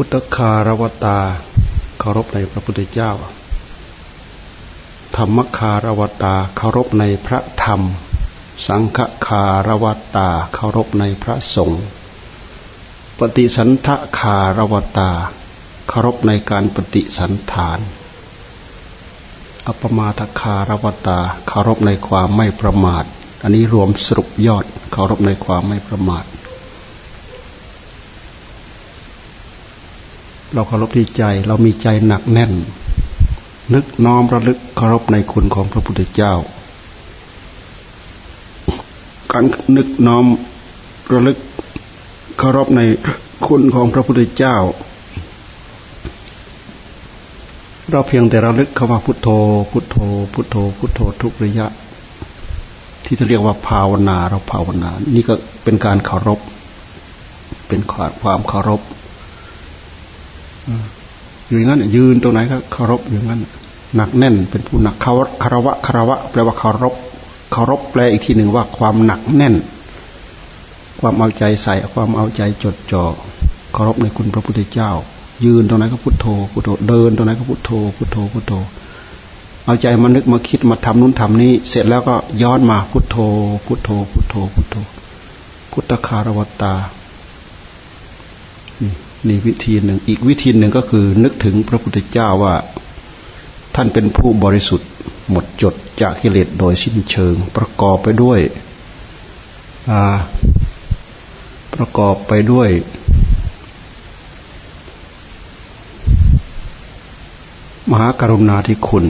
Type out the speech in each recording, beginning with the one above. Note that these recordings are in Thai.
พุทธคารวตาเคารพในพระพุทธเจ้า ธรรมคารวตาเคารพในพระธรรม สังฆคารวตาเคารพในพระสงฆ์ปฏิสันทคารวตาเคารพในการปฏิสันฐาน อัปมาทคารวตาเคารพในความไม่ประมาท อันนี้รวมสรุปยอดเคารพในความไม่ประมาท เราเคารพที่ใจ เรามีใจหนักแน่น นึกน้อมระลึกเคารพในคุณของพระพุทธเจ้า การนึกน้อมระลึกเคารพในคุณของพระพุทธเจ้า เราเพียงแต่ราลึกคำว่าพุทโธ พุทโธ พุทโธ พุทโธทุกระยะ ที่จะเรียกว่าภาวนาเราภาวนา นี่ก็เป็นการเคารพ เป็นความเคารพ อยู่อย่างนั้นยืนตรงไหนก็เคารพอย่างนั้นหนักแน่นเป็นผู้หนักคารวะคารวะ แปลว่าเคารพเคารพแปลอีกทีหนึ่งว่าความหนักแน่น ความเอาใจใส่ความเอาใจจดจ่อเคารพในคุณพระพุทธเจ้า ยืนตรงไหนก็พุทโธพุทโธเดินตรงไหนก็พุทโธพุทโธพุทโธ เอาใจมานึกมาคิดมาทำนู้นทำนี้ เสร็จแล้วก็ย้อนมาพุทโธพุทโธพุทโธพุทโธ พุทธคารวตา นี่วิธีหนึ่ง อีกวิธีหนึ่งก็คือ นึกถึงพระพุทธเจ้าว่า ท่านเป็นผู้บริสุทธิ์ หมดจดจากกิเลสโดยสิ้นเชิง ประกอบไปด้วยประกอบไปด้วย มหากรุณาธิคุณ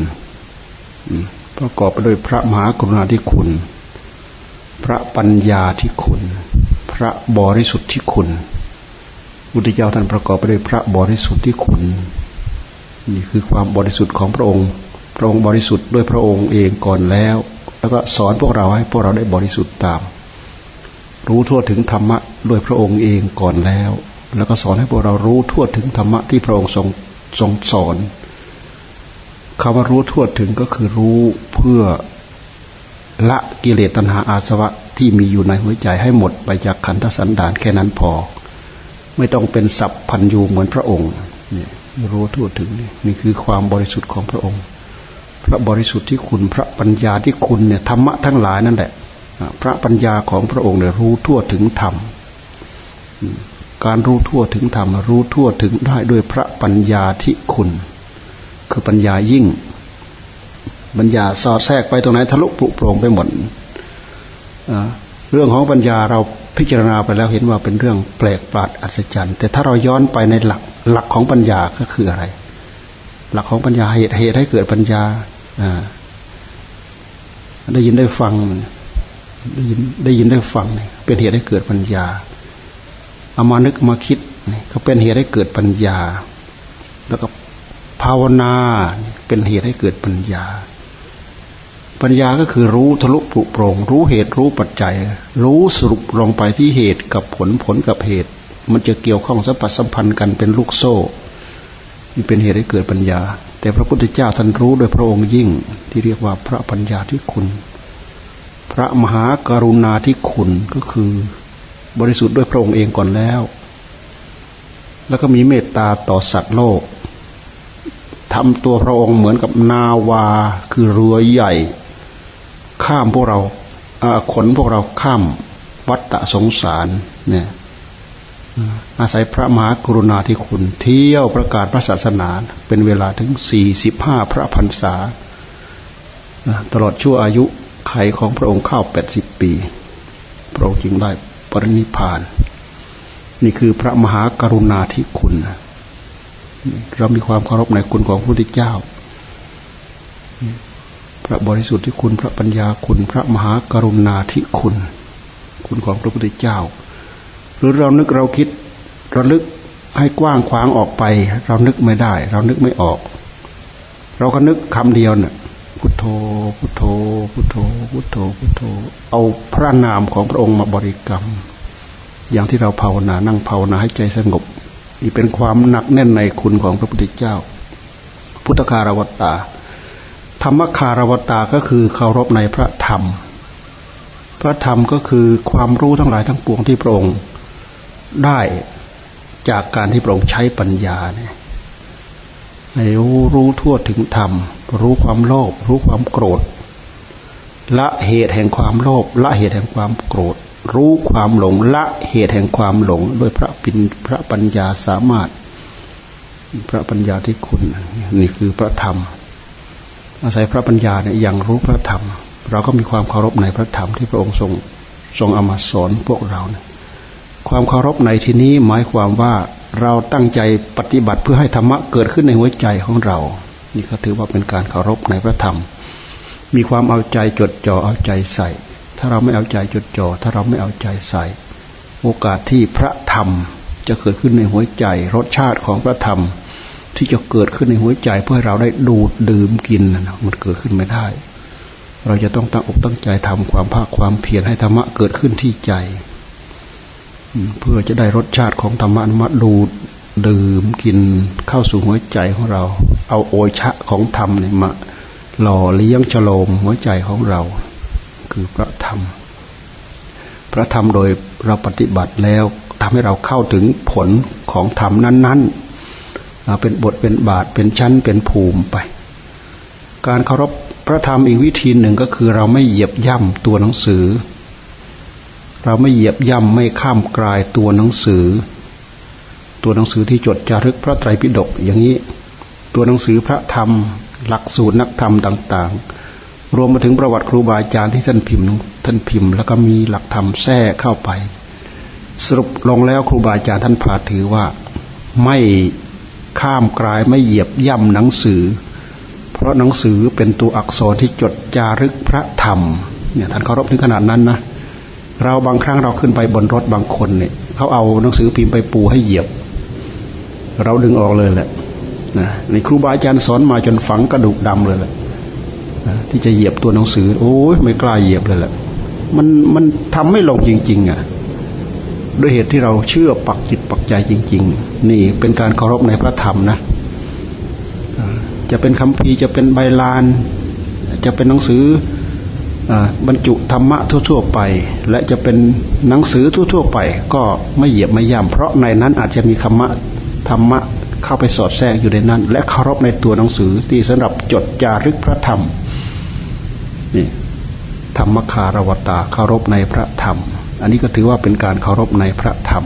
ประกอบไปด้วยพระมหากรุณาธิคุณ พระปัญญาธิคุณ พระบริสุทธิ์ที่คุณ พุทธเจ้าท่านประกอบไปด้วยพระบริสุทธิ์ที่คุณ นี่คือความบริสุทธิ์ของพระองค์ พระองค์บริสุทธิ์ด้วยพระองค์เองก่อนแล้ว แล้วก็สอนพวกเราให้พวกเราได้บริสุทธิ์ตาม รู้ทั่วถึงธรรมะด้วยพระองค์เองก่อนแล้ว แล้วก็สอนให้พวกเรารู้ทั่วถึงธรรมะที่พระองค์ทรงทรงสอนคำว่ารู้ทั่วถึงก็คือรู้เพื่อละกิเลสตัณหาอาสวะที่มีอยู่ในหัวใจให้หมดไปจากขันธสันดานแค่นั้นพอ ไม่ต้องเป็นสัพพันยูเหมือนพระองค์เนี่ยรู้ทั่วถึงนี่นี่คือความบริสุทธิ์ของพระองค์ พระบริสุทธิ์ที่คุณพระปัญญาที่คุณเนี่ยธรรมะทั้งหลายนั่นแหละ พระปัญญาของพระองค์เนี่ยรู้ทั่วถึงธรรมการรู้ทั่วถึงธรรมรู้ทั่วถึงได้ด้วยพระปัญญาที่คุณ คือปัญญายิ่งปัญญาสอดแทรกไปตรงไหนทะลุปุโปร่งไปหมดเรื่องของปัญญาเรา พิจารณาไปแล้วเห็นว่าเป็นเรื่องแปลกประหลาดอัศจรรย์ แต่ถ้าเราย้อนไปในหลักหลักของปัญญาก็คืออะไร หลักของปัญญาเหตุเหตุให้เกิดปัญญาได้ยินได้ฟังได้ยินได้ยินได้ฟังเป็นเหตุให้เกิดปัญญาเอามานึกมาคิดก็เป็นเหตุให้เกิดปัญญา แล้วก็ภาวนาเป็นเหตุให้เกิดปัญญา ปัญญาก็คือรู้ทะลุปุโปร่งรู้เหตุรู้ปัจจัย รู้สรุปลงไปที่เหตุกับผลผลกับเหตุ มันจะเกี่ยวข้องสัมผัสสัมพันธ์กันเป็นลูกโซ่นี่เป็นเหตุให้เกิดปัญญา แต่พระพุทธเจ้าท่านรู้โดยพระองค์ยิ่งที่เรียกว่าพระปัญญาที่คุณ พระมหากรุณาที่คุณก็คือบริสุทธิ์ด้วยพระองค์เองก่อนแล้ว แล้วก็มีเมตตาต่อสัตว์โลกทำตัวพระองค์เหมือนกับนาวาคือเรือใหญ่ ข้ามพวกเราขนพวกเราข้ามวัฏฏะสงสารเนี่ยอาศัยพระมหากรุณาธิคุณ เที่ยวประกาศพระศาสนา เป็นเวลาถึงสี่สิบห้าพระพรรษา ตลอดชั่วอายุไขของพระองค์เข้าแปดสิบปี พระองค์จึงได้ปรินิพาน นี่คือพระมหากรุณาธิคุณ เรามีความเคารพในคุณของพระพุทธเจ้า พระบริสุทธิ์ที่คุณพระปัญญาคุณ พระมหากรุณาธิคุณ คุณของพระพุทธเจ้า หรือเรานึกเราคิดระลึกให้กว้างขวางออกไป เรานึกไม่ได้ เรานึกไม่ออก เราก็นึกคำเดียวเนี่ยพุทโธพุทโธพุทโธพุทโธพุทโธ เอาพระนามของพระองค์มาบริกรรม อย่างที่เราภาวนานั่งภาวนาให้ใจสงบนี่เป็นความหนักแน่นในคุณของพระพุทธเจ้า พุทธคารวตตา ธรรมคารวตาก็คือเคารพในพระธรรม พระธรรมก็คือความรู้ทั้งหลายทั้งปวงที่พระองค์ได้จากการที่พระองค์ใช้ปัญญาเนี่ยให้รู้รู้ทั่วถึงธรรม รู้ความโลภรู้ความโกรธ ละเหตุแห่งความโลภละเหตุแห่งความโกรธ รู้ความหลงละเหตุแห่งความหลงด้วยพระปินพระปัญญาสามารถ พระปัญญาที่คุณนี่คือพระธรรม อาศัยพระปัญญาเนี่ยยังรู้พระธรรม เราก็มีความเคารพในพระธรรมที่พระองค์ทรงทรงเอามาสอนพวกเราเนี่ยความเคารพในที่นี้หมายความว่าเราตั้งใจปฏิบัติเพื่อให้ธรรมะเกิดขึ้นในหัวใจของเรา นี่ก็ถือว่าเป็นการเคารพในพระธรรม มีความเอาใจจดจ่อเอาใจใส่ ถ้าเราไม่เอาใจจดจ่อถ้าเราไม่เอาใจใส่ โอกาสที่พระธรรมจะเกิดขึ้นในหัวใจ รสชาติของพระธรรม ที่จะเกิดขึ้นในหัวใจเพื่อให้เราได้ดูดดื่มกินนะมันเกิดขึ้นไม่ได้ เราจะต้องตั้งอกตั้งใจทำความภาคความเพียรให้ธรรมะเกิดขึ้นที่ใจ เพื่อจะได้รสชาติของธรรมะมาดูดดื่มกินเข้าสู่หัวใจของเรา เอาโอชะของธรรมเนี่ยมาหล่อเลี้ยงฉโลมหัวใจของเรา คือพระธรรม พระธรรมโดยเราปฏิบัติแล้วทำให้เราเข้าถึงผลของธรรมนั้น ๆ เป็นบทเป็นบาทเป็นชั้นเป็นภูมิไป การเคารพพระธรรมอีกวิธีหนึ่งก็คือ เราไม่เหยียบย่ำตัวหนังสือ เราไม่เหยียบย่ำไม่ข้ามกลายตัวหนังสือ ตัวหนังสือที่จดจารึกพระไตรปิฎกอย่างนี้ ตัวหนังสือพระธรรม หลักสูตรนักธรรมต่าง ๆ รวมมาถึงประวัติครูบาอาจารย์ที่ท่านพิมพ์ท่านพิมพ์ แล้วก็มีหลักธรรมแทรกเข้าไป สรุปลงแล้วครูบาอาจารย์ท่านพาถือว่าไม่ ข้ามกลายไม่เหยียบย่ำหนังสือ เพราะหนังสือเป็นตัวอักษรที่จดจารึกพระธรรมเนี่ยท่านเคารพถึงขนาดนั้นนะเราบางครั้งเราขึ้นไปบนรถบางคนเนี่ยเขาเอาหนังสือพิมพ์ไปปูให้เหยียบ เราดึงออกเลยแหละนะในครูบาอาจารย์สอนมาจนฝังกระดูกดำเลยแหละนะที่จะเหยียบตัวหนังสือ โอ้ยไม่กล้าเหยียบเลยแหละมันมันทำไม่ลงจริง ๆ อะ ด้วยเหตุที่เราเชื่อปักจิตปักใจจริง ๆ นี่เป็นการเคารพในพระธรรมนะจะเป็นคำพีจะเป็นใบลาน จะเป็นหนังสือบรรจุธรรมะทั่วๆไป และจะเป็นหนังสือทั่วๆไป ก็ไม่เหยียบไม่ย่ำเพราะในนั้นอาจจะมีธรรมะธรรมะเข้าไปสอดแทรกอยู่ในนั้น และเคารพในตัวหนังสือที่สำหรับจดจารึกพระธรรมนี่ธรรมคารวตาเคารพในพระธรรม อันนี้ก็ถือว่าเป็นการเคารพในพระธรรม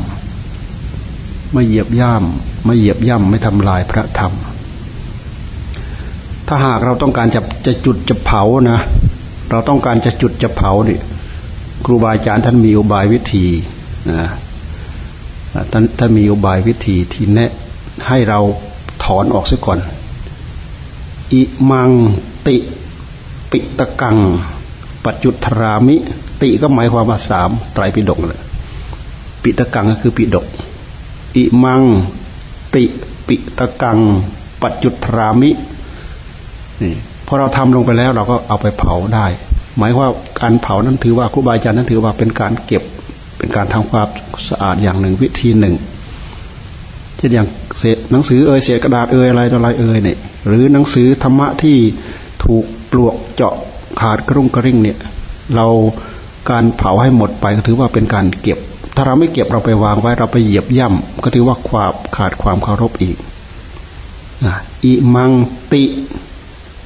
ไม่เหยียบย่ำไม่เหยียบย่ำไม่ทำลายพระธรรม ถ้าหากเราต้องการจะจะจุดจะเผานะ เราต้องการจะจุดจะเผาเนี่ยครูบาอาจารย์ท่านมีอุบายวิธีนะท่านท่านมีอุบายวิธีที่แนะให้เราถอนออกซะก่อน อิมังติปิตะกัง ปัจจุทรามิ ติก็หมายความว่าสามไตรปิฎกเลยปิตกังก็คือปิฎกอิมัง ติปิตกัง ปัจจุทรามินี่พอเราทำลงไปแล้วเราก็เอาไปเผาได้ หมายว่าการเผานั้นถือว่าครูบาอาจารย์นั้นถือว่าเป็นการเก็บเป็นการทำความสะอาดอย่างหนึ่งวิธีหนึ่งเช่นอย่างเศษหนังสือเอ่ยเศษกระดาษเอ่ยอะไรอะไรเอ่ยเนี่ยหรือหนังสือธรรมะที่ถูกปลวกเจาะขาดกระรุ่งกระริ่งเนี่ย เรา การเผาให้หมดไปก็ถือว่าเป็นการเก็บ ถ้าเราไม่เก็บเราไปวางไว้เราไปเหยียบย่ำก็ถือว่าความขาดความเคารพอีกอิมังติ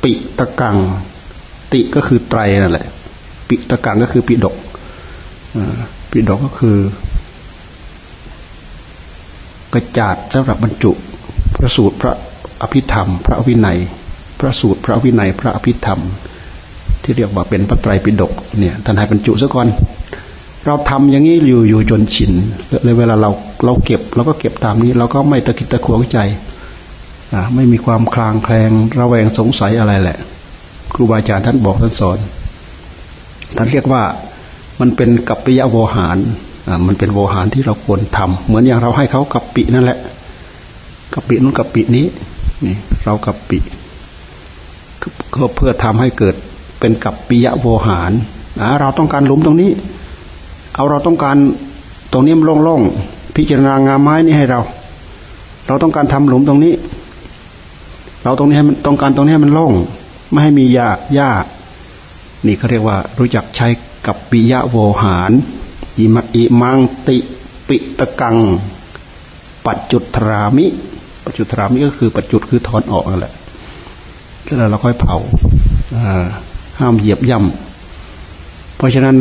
ปิตะกัง ติก็คือไตรนั่นแหละ ปิตะกังก็คือปิดกปิดกก็คือ กระจาดสำหรับบรรจุพระสูตรพระอภิธรรม พระวินัย พระสูตรพระวินัย พระอภิธรรม ที่เรียกว่าเป็นพระไตรปิฎกเนี่ยท่านให้บรรจุซะก่อนเราทำอย่างนี้อยู่อยู่จนชินเลยเวลาเราเราเก็บเราก็เก็บตามนี้ เราก็ไม่ตะกิดตะขวงใจไม่มีความคลางแคลงระแวงสงสัยอะไรแหละ ครูบาอาจารย์ท่านบอกท่านสอนท่านเรียกว่ามันเป็นกัปปิยะโวหารมันเป็นโวหารที่เราควรทำเหมือนอย่างเราให้เขากัปปินั่นแหละกัปปินู้นกัปปินี้นี่เรากัปปิก็เพื่อทำให้เกิด เป็นกัปปิยะโวหารเราต้องการหลุมตรงนี้ เอาเราต้องการตรงนี้มันโล่งๆพิจารณางาไม้นี่ให้เรา เราต้องการทำหลุมตรงนี้ เราตรงนี้ให้มันต้องการตรงนี้ให้มันโล่งไม่ให้มีหญ้าหญ้านี่เขาเรียกว่ารู้จักใช้กับปิยะโวหารอิมอิมังติปิตะกัง ปัจจุตรามิ ปัจจุตรามิก็คือปัจจุตคือถอนออกนั่นแหละแล้วเราค่อยเผาอ่า ห้ามเหยียบย่ำเพราะฉะนั้น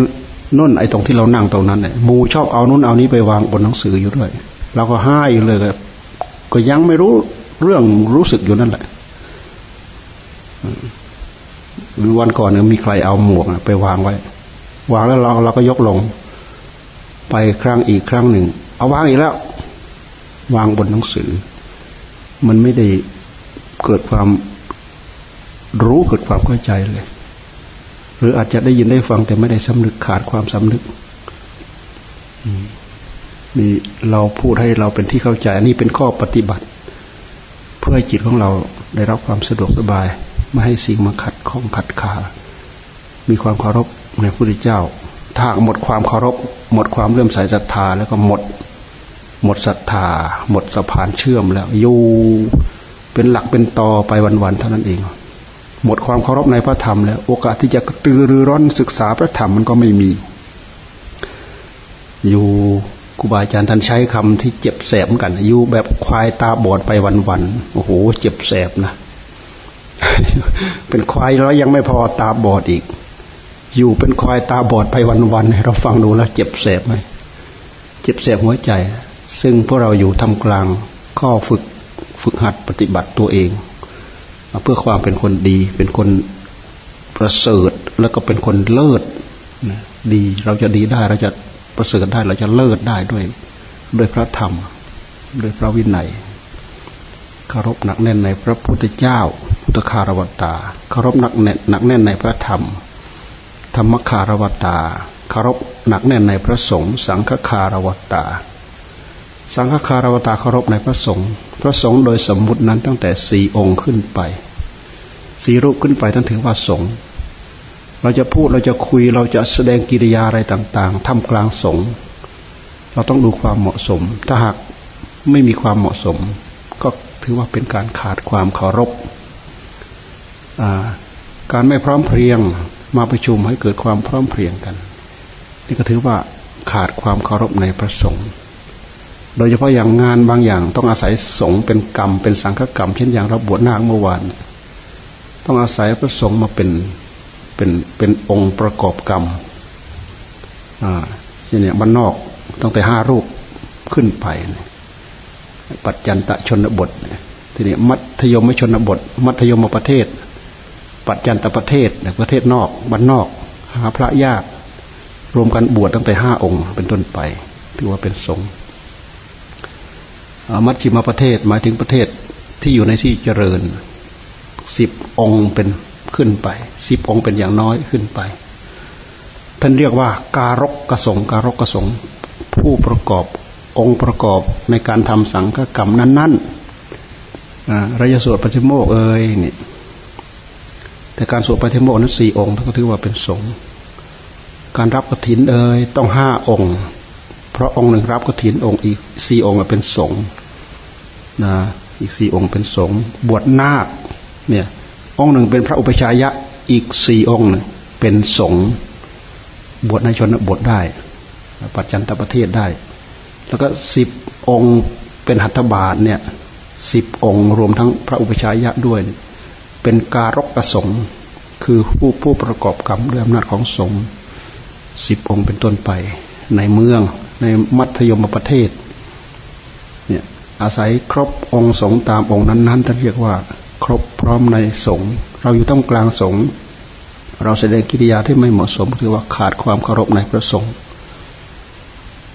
นุ่นไอ้ตรงที่เรานั่งตรงนั้นเนี่ยมูชอบเอานุ่นเอานี้ไปวางบนหนังสืออยู่ด้วยเราก็ห้ายเลยก็ยังไม่รู้เรื่องรู้สึกอยู่นั่นแหละวันก่อนเนี่ยมีใครเอาหมวกไปวางไว้ วางแล้วเราเราก็ยกลง ไปครั้งอีกครั้งหนึ่ง เอาวางอีกแล้ว วางบนหนังสือ มันไม่ได้เกิดความรู้เกิดความเข้าใจเลย หรืออาจจะได้ยินได้ฟังแต่ไม่ได้สำนึกขาดความสำนึกนี่เราพูดให้เราเป็นที่เข้าใจ อันนี้เป็นข้อปฏิบัติ เพื่อให้จิตของเราได้รับความสะดวกสบาย ไม่ให้สิ่งมาขัดข้องขัดขา มีความเคารพในพระพุทธเจ้า ถ้าหมดความเคารพ หมดความเลื่อมใสศรัทธา แล้วก็หมด หมดศรัทธา หมดสะพานเชื่อมแล้วอยู่เป็นหลักเป็นตอไปวันๆเท่านั้นเอง หมดความเคารพในพระธรรมแล้ว โอกาสที่จะตือรือร้นศึกษาพระธรรมมันก็ไม่มี อยู่ครูบาอาจารย์ท่านใช้คำที่เจ็บแสบกันอยู่แบบควายตาบอดไปวันๆโอ้โห เจ็บแสบนะ เป็นควายแล้วยังไม่พอตาบอดอีก อยู่เป็นควายตาบอดไปวันๆเราฟังดูแล้วเจ็บแสบไหมเจ็บแสบหัวใจ ซึ่งพวกเราอยู่ทำกลางข้อฝึกฝึกหัดปฏิบัติตัวเอง เพื่อความเป็นคนดี เป็นคนประเสริฐแล้วก็เป็นคนเลิศดีเราจะดีได้เราจะประเสริฐได้เราจะเลิศได้ด้วยด้วยพระธรรมด้วยพระวินัยเคารพหนักแน่นในพระพุทธเจ้าพุทธคารวตาเคารพหนักแน่นหนักแน่นในพระธรรม ธรรมคารวตาเคารพหนักแน่นในพระสงฆ์สังฆคารวตา สังฆคารวตาเคารพในพระสงฆ์พระสงฆ์โดยสมมุตินั้นตั้งแต่สี่องค์ขึ้นไป สี่รูปขึ้นไปท่านถือว่าสงฆ์เราจะพูดเราจะคุยเราจะแสดงกิริยาอะไรต่าง ๆทำกลางสงฆ์เราต้องดูความเหมาะสม ถ้าหากไม่มีความเหมาะสม ก็ถือว่าเป็นการขาดความเคารพการไม่พร้อมเพรียงมาประชุมให้เกิดความพร้อมเพรียงกัน นี่ก็ถือว่าขาดความเคารพในพระสงฆ์โดยเฉพาะอย่างงานบางอย่างต้องอาศัยสงฆ์เป็นกรรมเป็นสังฆกรรม เช่นอย่างเราบวชนาคเมื่อวาน ต้องอาศัยพระสงฆ์มาเป็นเป็นเป็นองค์ประกอบกรรมอ่าเช่นนี้บ้านนอกต้องแต่ห้ารูปขึ้นไปปัจจันตชนบททีนี้มัธยมชนบท มัธยมประเทศ ปัจจันตประเทศประเทศนอกบ้านนอกหาพระยาก รวมกันบวชตั้งแต่ห้าองค์ เป็นต้นไป ถือว่าเป็นสงฆ์มัชชิมประเทศหมายถึงประเทศที่อยู่ในที่เจริญ สิบองค์เป็นขึ้นไปสิบองค์เป็นอย่างน้อยขึ้นไป ท่านเรียกว่า การกกระสงการกกระสงผู้ประกอบองค์ประกอบในการทำสังฆกรรมนั้นๆระยะสวดปฏิโมกเอ้ยนี่แต่การสวดปฏิโมกนั้นสี่องค์ก็ถือว่าเป็นสงฆ์การรับกฐินเอ้ยต้องห้าองค์ เพราะองค์หนึ่งรับกฐินองค์อีกสี่องค์เป็นสงฆ์นะอีกสี่องค์เป็นสงฆ์บวชนาค เนี่ยองค์หนึ่งเป็นพระอุปชายะอีกสี่องค์เป็นสงฆ์บวชในชนบทได้ ปัจจันตประเทศได้ แล้วก็สิบองค์เป็นหัตถบาทเนี่ยสิบองค์รวมทั้งพระอุปชัยยะด้วย เป็นการกประสงค์คือผู้ผู้ประกอบกรรมด้วยอำนาจของสงฆ์สิบองค์เป็นต้นไป ในเมืองในมัธยมประเทศเนี่ยอาศัยครบองค์สงฆ์ตามองค์นั้นๆท่านเรียกว่า ครบพร้อมในสงฆ์เราอยู่ต้องกลางสงฆ์เราแสดงกิริยาที่ไม่เหมาะสมคือว่าขาดความเคารพในพระสงฆ์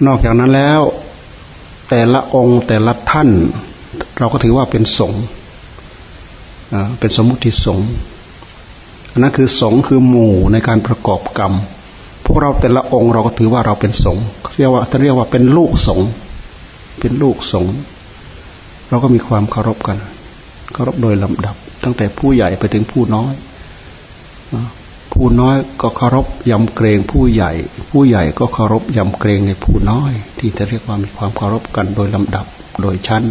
นอกจากนั้นแล้ว แต่ละองค์แต่ละท่าน เราก็ถือว่าเป็นสงฆ์เป็นสมมุติสงฆ์อันนั้นคือสงฆ์คือหมู่ในการประกอบกรรม พวกเราแต่ละองค์เราก็ถือว่าเราเป็นสงฆ์เรียกว่าจะเรียกว่าเป็นลูกสงฆ์เป็นลูกสงฆ์เราก็มีความเคารพกัน เคารพโดยลำดับ ตั้งแต่ผู้ใหญ่ไปถึงผู้น้อย ผู้น้อยก็เคารพยำเกรงผู้ใหญ่ ผู้ใหญ่ก็เคารพยำเกรงในผู้น้อย ที่จะเรียกว่ามีความเคารพกันโดยลำดับโดยชั้น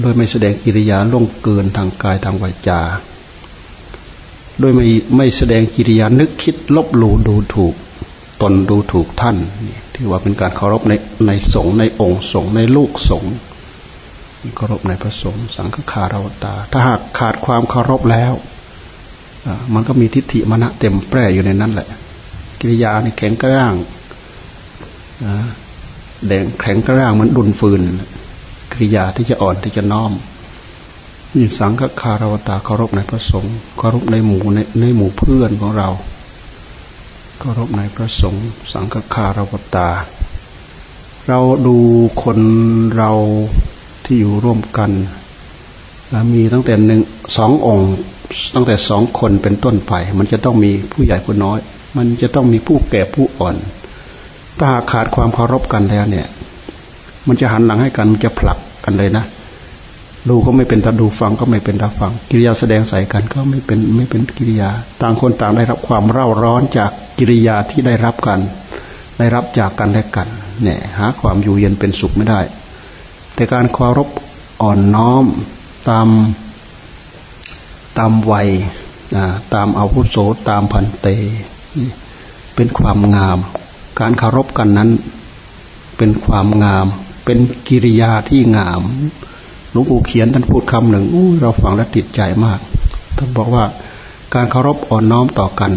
โดยไม่แสดงกิริยาล่วงเกินทางกายทางวาจา โดยไม่ไม่แสดงกิริยานึกคิดลบหลู่ดูถูกตนดูถูกท่านถือว่าเป็นการเคารพในในสงในองค์สงในลูกสงฆ์ เคารพในพระสงฆ์สังฆคาราวตา ถ้าหากขาดความเคารพแล้วมันก็มีทิฏฐิมณะเต็มแปร่อยู่ในนั้นแหละ กิริยาในแข็งกระร่างแดงแข็งกระร่างเหมือนดุนฟืนกิริยาที่จะอ่อนที่จะน้อมนี่สังฆคาราวตาเคารพในพระสงฆ์เคารพในหมู่ในในหมู่เพื่อนของเราเคารพในพระสงฆ์สังฆคาราวตา เราดูคนเรา ที่อยู่ร่วมกัน มีตั้งแต่หนึ่งสององค์ตั้งแต่สองคนเป็นต้นไป มันจะต้องมีผู้ใหญ่ผู้น้อย มันจะต้องมีผู้แก่ผู้อ่อน ถ้าหากขาดความเคารพกันแล้วเนี่ย มันจะหันหลังให้กันมันจะผลักกันเลยนะ ดูก็ไม่เป็นตาดูฟังก็ไม่เป็นตาฟัง กิริยาแสดงใส่กันก็ไม่เป็นไม่เป็นกิริยา ต่างคนต่างได้รับความเร่าร้อนจากกิริยาที่ได้รับกัน ได้รับจากกันและกัน เนี่ย หาความอยู่เย็นเป็นสุขไม่ได้ แต่การเคารพอ่อนน้อมตามตามวัยตามอาวุโสตามพันเต เป็นความงาม การเคารพกันนั้น เป็นความงาม เป็นกิริยาที่งามหลวงปู่เขียนท่านพูดคำหนึ่งเราฟังแล้วติดใจมากท่านบอกว่าการเคารพอ่อนน้อมต่อกัน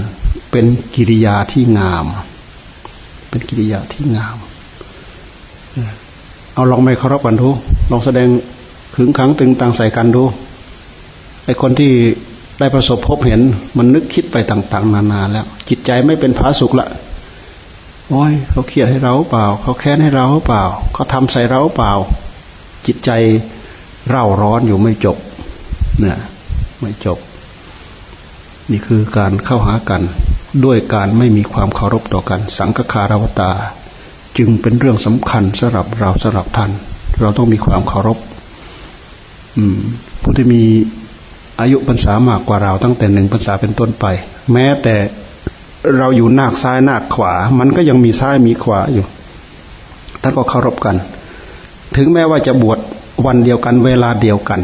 เป็นกิริยาที่งาม เป็นกิริยาที่งาม เอาลองไม่เคารพกันดูลองแสดงขึงขังตึงตังใส่กันดูไอคนที่ได้ประสบพบเห็น มันนึกคิดไปต่าง ๆ นานาแล้ว จิตใจไม่เป็นผาสุกละโอ้ยเขาเครียดให้เราเปล่า เขาแค้นให้เราเปล่า เขาทำใส่เราเปล่า จิตใจเร่าร้อนอยู่ไม่จบเนี่ยไม่จบ นี่คือการเข้าหากัน ด้วยการไม่มีความเคารพต่อกัน สังฆคารวตา จึงเป็นเรื่องสำคัญสำหรับเราสำหรับท่าน เราต้องมีความเคารพผู้ที่มีอายุพรรษามากกว่าเราตั้งแต่หนึ่งพรรษาเป็นต้นไป แม้แต่เราอยู่หน้าซ้ายหน้าขวา มันก็ยังมีซ้ายมีขวาอยู่ท่านก็เคารพกัน ถึงแม้ว่าจะบวชวันเดียวกันเวลาเดียวกัน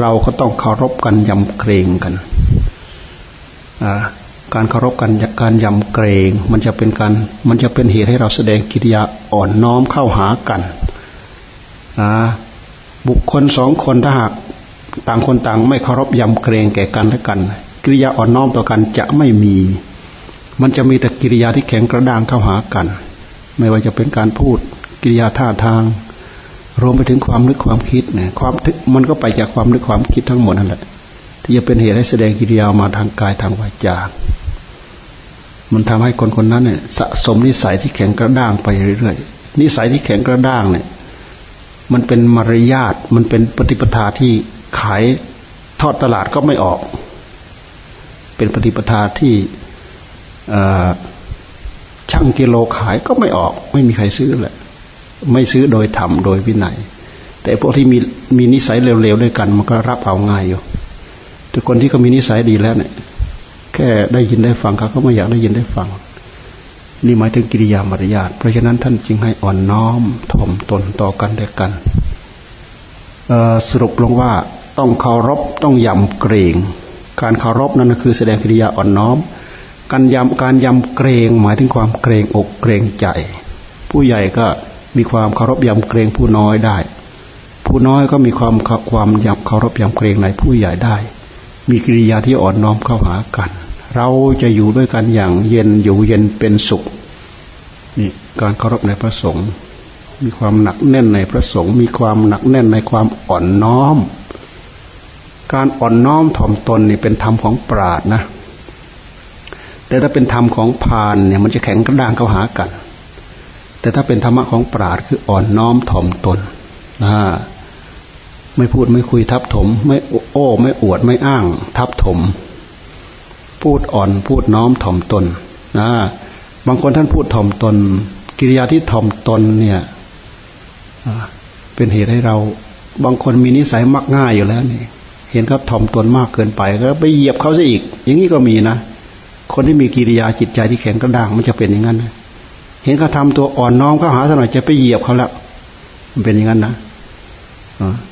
เราก็ต้องเคารพกันยำเกรงกัน การเคารพกันการยำเกรง มันจะเป็นการมันจะเป็นเหตุให้เราแสดงกิริยาอ่อนน้อมเข้าหากันนะบุคคลสองคนถ้าหากต่างคนต่างไม่เคารพยำเกรงแก่กันและกัน กิริยาอ่อนน้อมต่อกันจะไม่มี มันจะมีแต่กิริยาที่แข็งกระด้างเข้าหากัน ไม่ว่าจะเป็นการพูดกิริยาท่าทาง รวมไปถึงความนึกความคิดเนี่ยความมันก็ไปจากความนึกความคิดทั้งหมดนั่นแหละที่จะเป็นเหตุให้แสดงกิริยามาทางกายทางวาจา มันทำให้คนคนนั้นเนี่ยสะสมนิสัยที่แข็งกระด้างไปเรื่อยๆนิสัยที่แข็งกระด้างเนี่ย มันเป็นมารยาทมันเป็นปฏิปทาที่ขายทอดตลาดก็ไม่ออก เป็นปฏิปทาที่ช่างกิโลขายก็ไม่ออก ไม่มีใครซื้อแหละ ไม่ซื้อโดยธรรมโดยวินัย แต่พวกที่มีมีนิสัยเร็วๆด้วยกัน มันก็รับเอาง่ายอยู่แต่คนที่เขามีนิสัยดีแล้วเนี่ย แค่ได้ยินได้ฟังเขาก็ไม่อยากได้ยินได้ฟัง นี่หมายถึงกิริยามารยาทเพราะฉะนั้นท่านจึงให้อ่อนน้อมถ่อมตนต่อกันด้วยกันสรุปลงว่าต้องเคารพต้องยำเกรงการเคารพนั่นคือแสดงกิริยาอ่อนน้อม การยำการยำเกรงหมายถึงความเกรงอกเกรงใจ ผู้ใหญ่ก็มีความเคารพยำเกรงผู้น้อยได้ ผู้น้อยก็มีความความยำเคารพยำเกรงในผู้ใหญ่ได้ มีกิริยาที่อ่อนน้อมเข้าหากัน เราจะอยู่ด้วยกันอย่างเย็นอยู่เย็นเป็นสุขนี่การเคารพในพระสงฆ์มีความหนักแน่นในพระสงฆ์มีความหนักแน่นในความอ่อนน้อม การอ่อนน้อมถ่อมตนนี่เป็นธรรมของปราดนะ แต่ถ้าเป็นธรรมของพานเนี่ยมันจะแข็งกระด้างเข้าหากัน แต่ถ้าเป็นธรรมะของปราดคืออ่อนน้อมถ่อมตนนะไม่พูดไม่คุยทับถม ไม่โอ้ ไม่อวดไม่อ้าง ทับถม พูดอ่อนพูดน้อมถ่อมตนนะบางคนท่านพูดถ่อมตน กิริยาที่ถ่อมตนเนี่ยเป็นเหตุให้เรา บางคนมีนิสัยมักง่ายอยู่แล้วนี่เห็นเขาถ่อมตนมากเกินไปก็ไปเหยียบเขาซะอีก อย่างนี้ก็มีนะคนที่มีกิริยาจิตใจที่แข็งกระด้างมันจะเป็นอย่างนั้นนะเห็นเขาทาตัวอ่อนน้อมเขาหาสักหน่อยจะไปเหยียบเขาแล้วมันเป็นอย่างนั้นนะ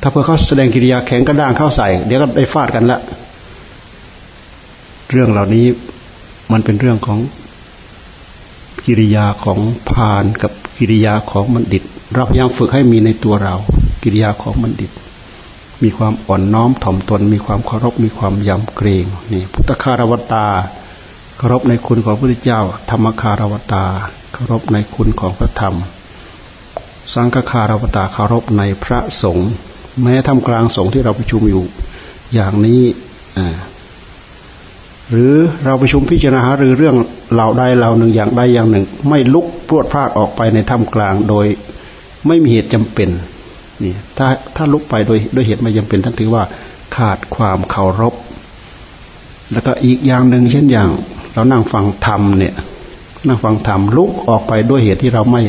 ถ้าเพื่อเขาแสดงกิริยาแข็งกระด้างเข้าใส่ เดี๋ยวก็ได้ฟาดกันละ เรื่องเหล่านี้มันเป็นเรื่องของกิริยาของพานกับกิริยาของบัณฑิต เราพยายามฝึกให้มีในตัวเรา กิริยาของบัณฑิต มีความอ่อนน้อมถ่อมตน มีความเคารพมีความยำเกรงนี่พุทธคารวตาเคารพในคุณของพระพุทธเจ้า ธรรมคารวตาเคารพในคุณของพระธรรม สังฆคารวตาเคารพในพระสงฆ์แม้ทำกลางสงฆ์ที่เราประชุมอยู่ อย่างนี้ หรือเราประชุมพิจารณาหารือเรื่องเหล่าใดเหล่าหนึ่งอย่างใดอย่างหนึ่ง ไม่ลุกพรวดพลาดออกไปในถ้ำกลางโดยไม่มีเหตุจำเป็นนี่ถ้าถ้าลุกไปโดยโดยเหตุไม่จำเป็นท่านถือว่าขาดความเคารพ แล้วก็อีกอย่างหนึ่งเช่นอย่าง เรานั่งฟังธรรมเนี่ยนั่งฟังธรรมลุกออกไปด้วยเหตุที่เราไม่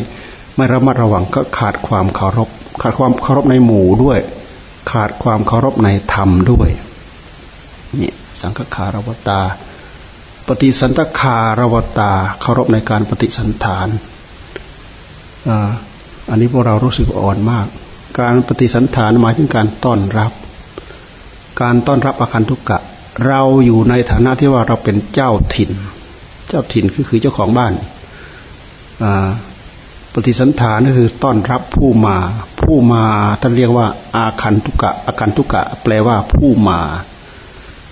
ไม่ระมัดระวังก็ขาดความเคารพ ขาดความเคารพในหมู่ด้วย ขาดความเคารพในธรรมด้วยนี่ สังฆคารวตา ปฏิสันตคารวตาเคารพในการปฏิสันฐานอันนี้พวกเรารู้สึกอ่อนมาก การปฏิสันฐานหมายถึงการต้อนรับ การต้อนรับอาคันทุกกะ เราอยู่ในฐานะที่ว่าเราเป็นเจ้าถิ่น เจ้าถิ่นคือคือเจ้าของบ้านปฏิสันฐานก็คือต้อนรับผู้มา ผู้มาท่านเรียกว่า อาคันทุกะอาคันทุกะ แปลว่าผู้มา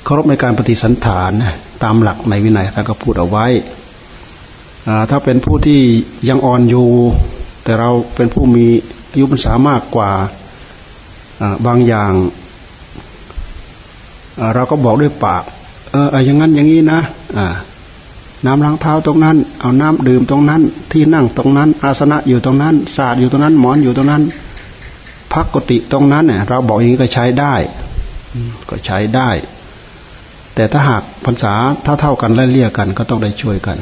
เคารพในการปฏิสันฐานตามหลักในวินัยท่านก็พูดเอาไว้ ถ้าเป็นผู้ที่ยังอ่อนอยู่ แต่เราเป็นผู้มีอายุพรรษามากกว่าบางอย่าง เราก็บอกด้วยปาก เอออย่างนั้นอย่างนี้นะน้ำล้างเท้าตรงนั้น เอาน้ำดื่มตรงนั้น ที่นั่งตรงนั้น อาสนะอยู่ตรงนั้นศาสตร์อยู่ตรงนั้น หมอนอยู่ตรงนั้น พักกติตรงนั้นเนี่ยเราบอกอย่างนี้ก็ใช้ได้ ก็ใช้ได้ แต่ถ้าหากพรรษาเท่าเท่ากันและเลี่ยกันก็ต้องได้ช่วยกัน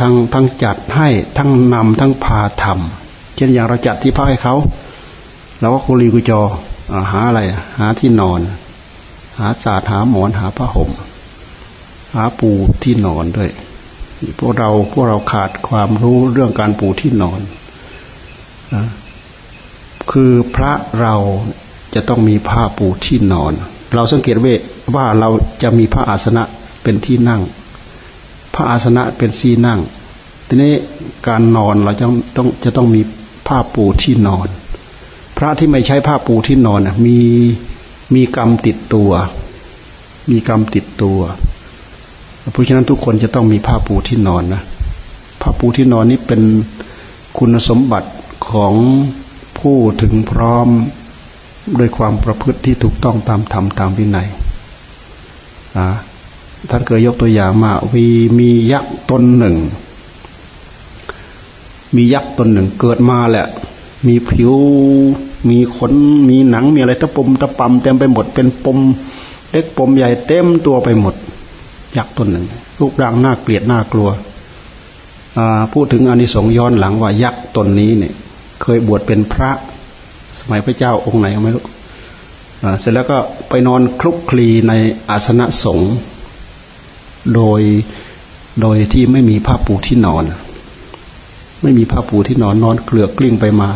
ทั้งทั้งจัดให้ทั้งนำทั้งพาทำเช่นอย่างเราจัดที่พักให้เขาเราก็กุลีกุจอหาอะไร หาที่นอน หาจาดหาหมอนหาผ้าห่ม หาปูที่นอนด้วยพวกเราพวกเราขาดความรู้เรื่องการปูที่นอนคือพระเราจะต้องมีผ้าปูที่นอน เราสังเกตเว ว่าเราจะมีพระอาสนะเป็นที่นั่ง พระอาสนะเป็นที่นั่ง ทีนี้การนอนเราจะต้องจะต้องมีผ้าปูที่นอน พระที่ไม่ใช้ผ้าปูที่นอนมีมีกรรมติดตัว มีกรรมติดตัว เพราะฉะนั้นทุกคนจะต้องมีผ้าปูที่นอนนะ ผ้าปูที่นอนนี้เป็นคุณสมบัติของผู้ถึงพร้อมด้วยความประพฤติที่ถูกต้องตามธรรมตามวินัย ท่านเคยยกตัวอย่างมาวีมียักษ์ตนหนึ่ง มียักษ์ตนหนึ่ง เกิดมาแหละ มีผิว มีขน มีหนัง มีอะไรตะปมตะปำเต็มไปหมด เป็นปมเล็กปมใหญ่เต็มตัวไปหมด ยักษ์ตนหนึ่ง รูปร่างน่าเกลียดน่ากลัวพูดถึงอนิสงส์ย้อนหลังว่ายักษ์ตนนี้เนี่ย เคยบวชเป็นพระ สมัยพระเจ้าองค์ไหนไม่รู้ เสร็จแล้วก็ไปนอนคลุกคลีในอาสนะสงฆ์โดยโดยที่ไม่มีผ้าปูที่นอน ไม่มีผ้าปูที่นอนนอนเกลือกกลิ้งไปมา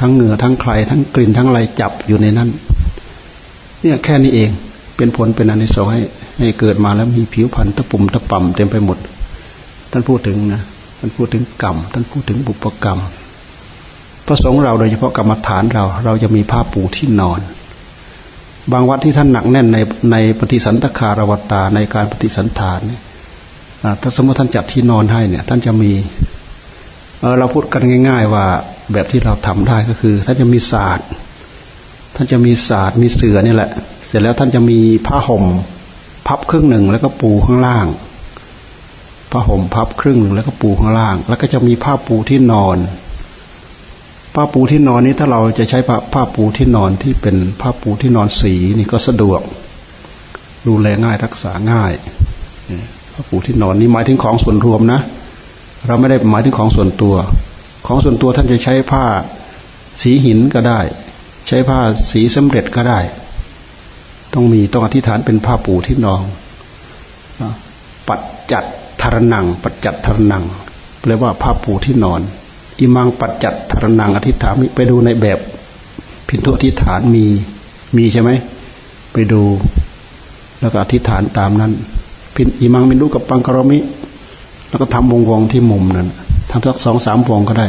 ทั้งเหงื่อทั้งใครทั้งกลิ่นทั้งอะไรจับอยู่ในนั้น เนี่ยแค่นี้เองเป็นผลเป็นอนิสงส์ให้ให้เกิดมาแล้วมีผิวพรรณตะปุ่มตะป่ำเต็มไปหมด ท่านพูดถึงนะท่านพูดถึงกรรม ท่านพูดถึงบุปกรรมพระสงฆ์เราโดยเฉพาะกรรมฐานเรา เราจะมีผ้าปูที่นอน บางวัดที่ท่านหนักแน่นในในปฏิสันตคารวตาในการปฏิสันฐานเนี่ยถ้าสมมติท่านจัดที่นอนให้เนี่ย ท่านจะมีเเราพูดกันง่าย ๆ ว่าแบบที่เราทำได้ก็คือ ท่านจะมีศาสตร์ ท่านจะมีศาสตร์มีเสือนี่แหละ เสร็จแล้วท่านจะมีผ้าห่ม พับครึ่งหนึ่งแล้วก็ปูข้างล่างผ้าห่มพับครึ่งหนึ่งแล้วก็ปูข้างล่าง แล้วก็จะมีผ้าปูที่นอน ผ้าปูที่นอนนี้ถ้าเราจะใช้ผ้าผ้าปูที่นอนที่เป็นผ้าปูที่นอนสีนี่ก็สะดวก ดูแลง่ายรักษาง่ายผ้าปูที่นอนนี้หมายถึงของส่วนรวมนะ เราไม่ได้หมายถึงของส่วนตัว ของส่วนตัวท่านจะใช้ผ้าสีหินก็ได้ ใช้ผ้าสีสำเร็จก็ได้ ต้องมีต้องอธิษฐานเป็นผ้าปูที่นอนปัจจัดทารนัง ปัจจัดทารนังแปลว่าผ้าปูที่นอน อิมังปัจจัตทรนังอธิษฐานไปดูในแบบพินทุอธิษฐานมีมีใช่ไหมไปดู แล้วก็อธิษฐานตามนั้นพินอิมังมินดูกับปังกรมิ แล้วก็ทำวงวงที่มุมนั้นทำสักสองสามวงก็ได้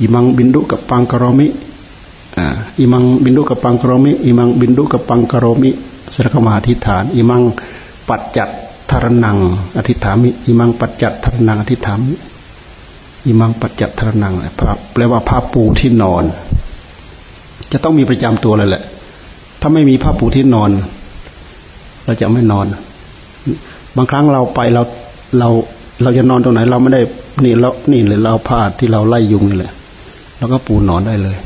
อิมังบินดุกับปังกรมิอิมังบินดุกับปังกรมิอิมังบินดุกับปังกรมิสระกมาอธิษฐานอิมังปัจจัดทารนังอธิษฐามิอิมังปัจจัดทารนังอธิษฐามิ อิมังปัจจัดทรนังแปลว่าผ้าปูที่นอน จะต้องมีประจำตัวเลยแหละ ถ้าไม่มีผ้าปูที่นอน เราจะไม่นอน บางครั้งเราไปเราเราเราจะนอนตรงไหน เราไม่ได้นี่เรานี่เลยเราผ้าที่เราไล่ยุงนี่แหละเราก็ปูนอนได้เลย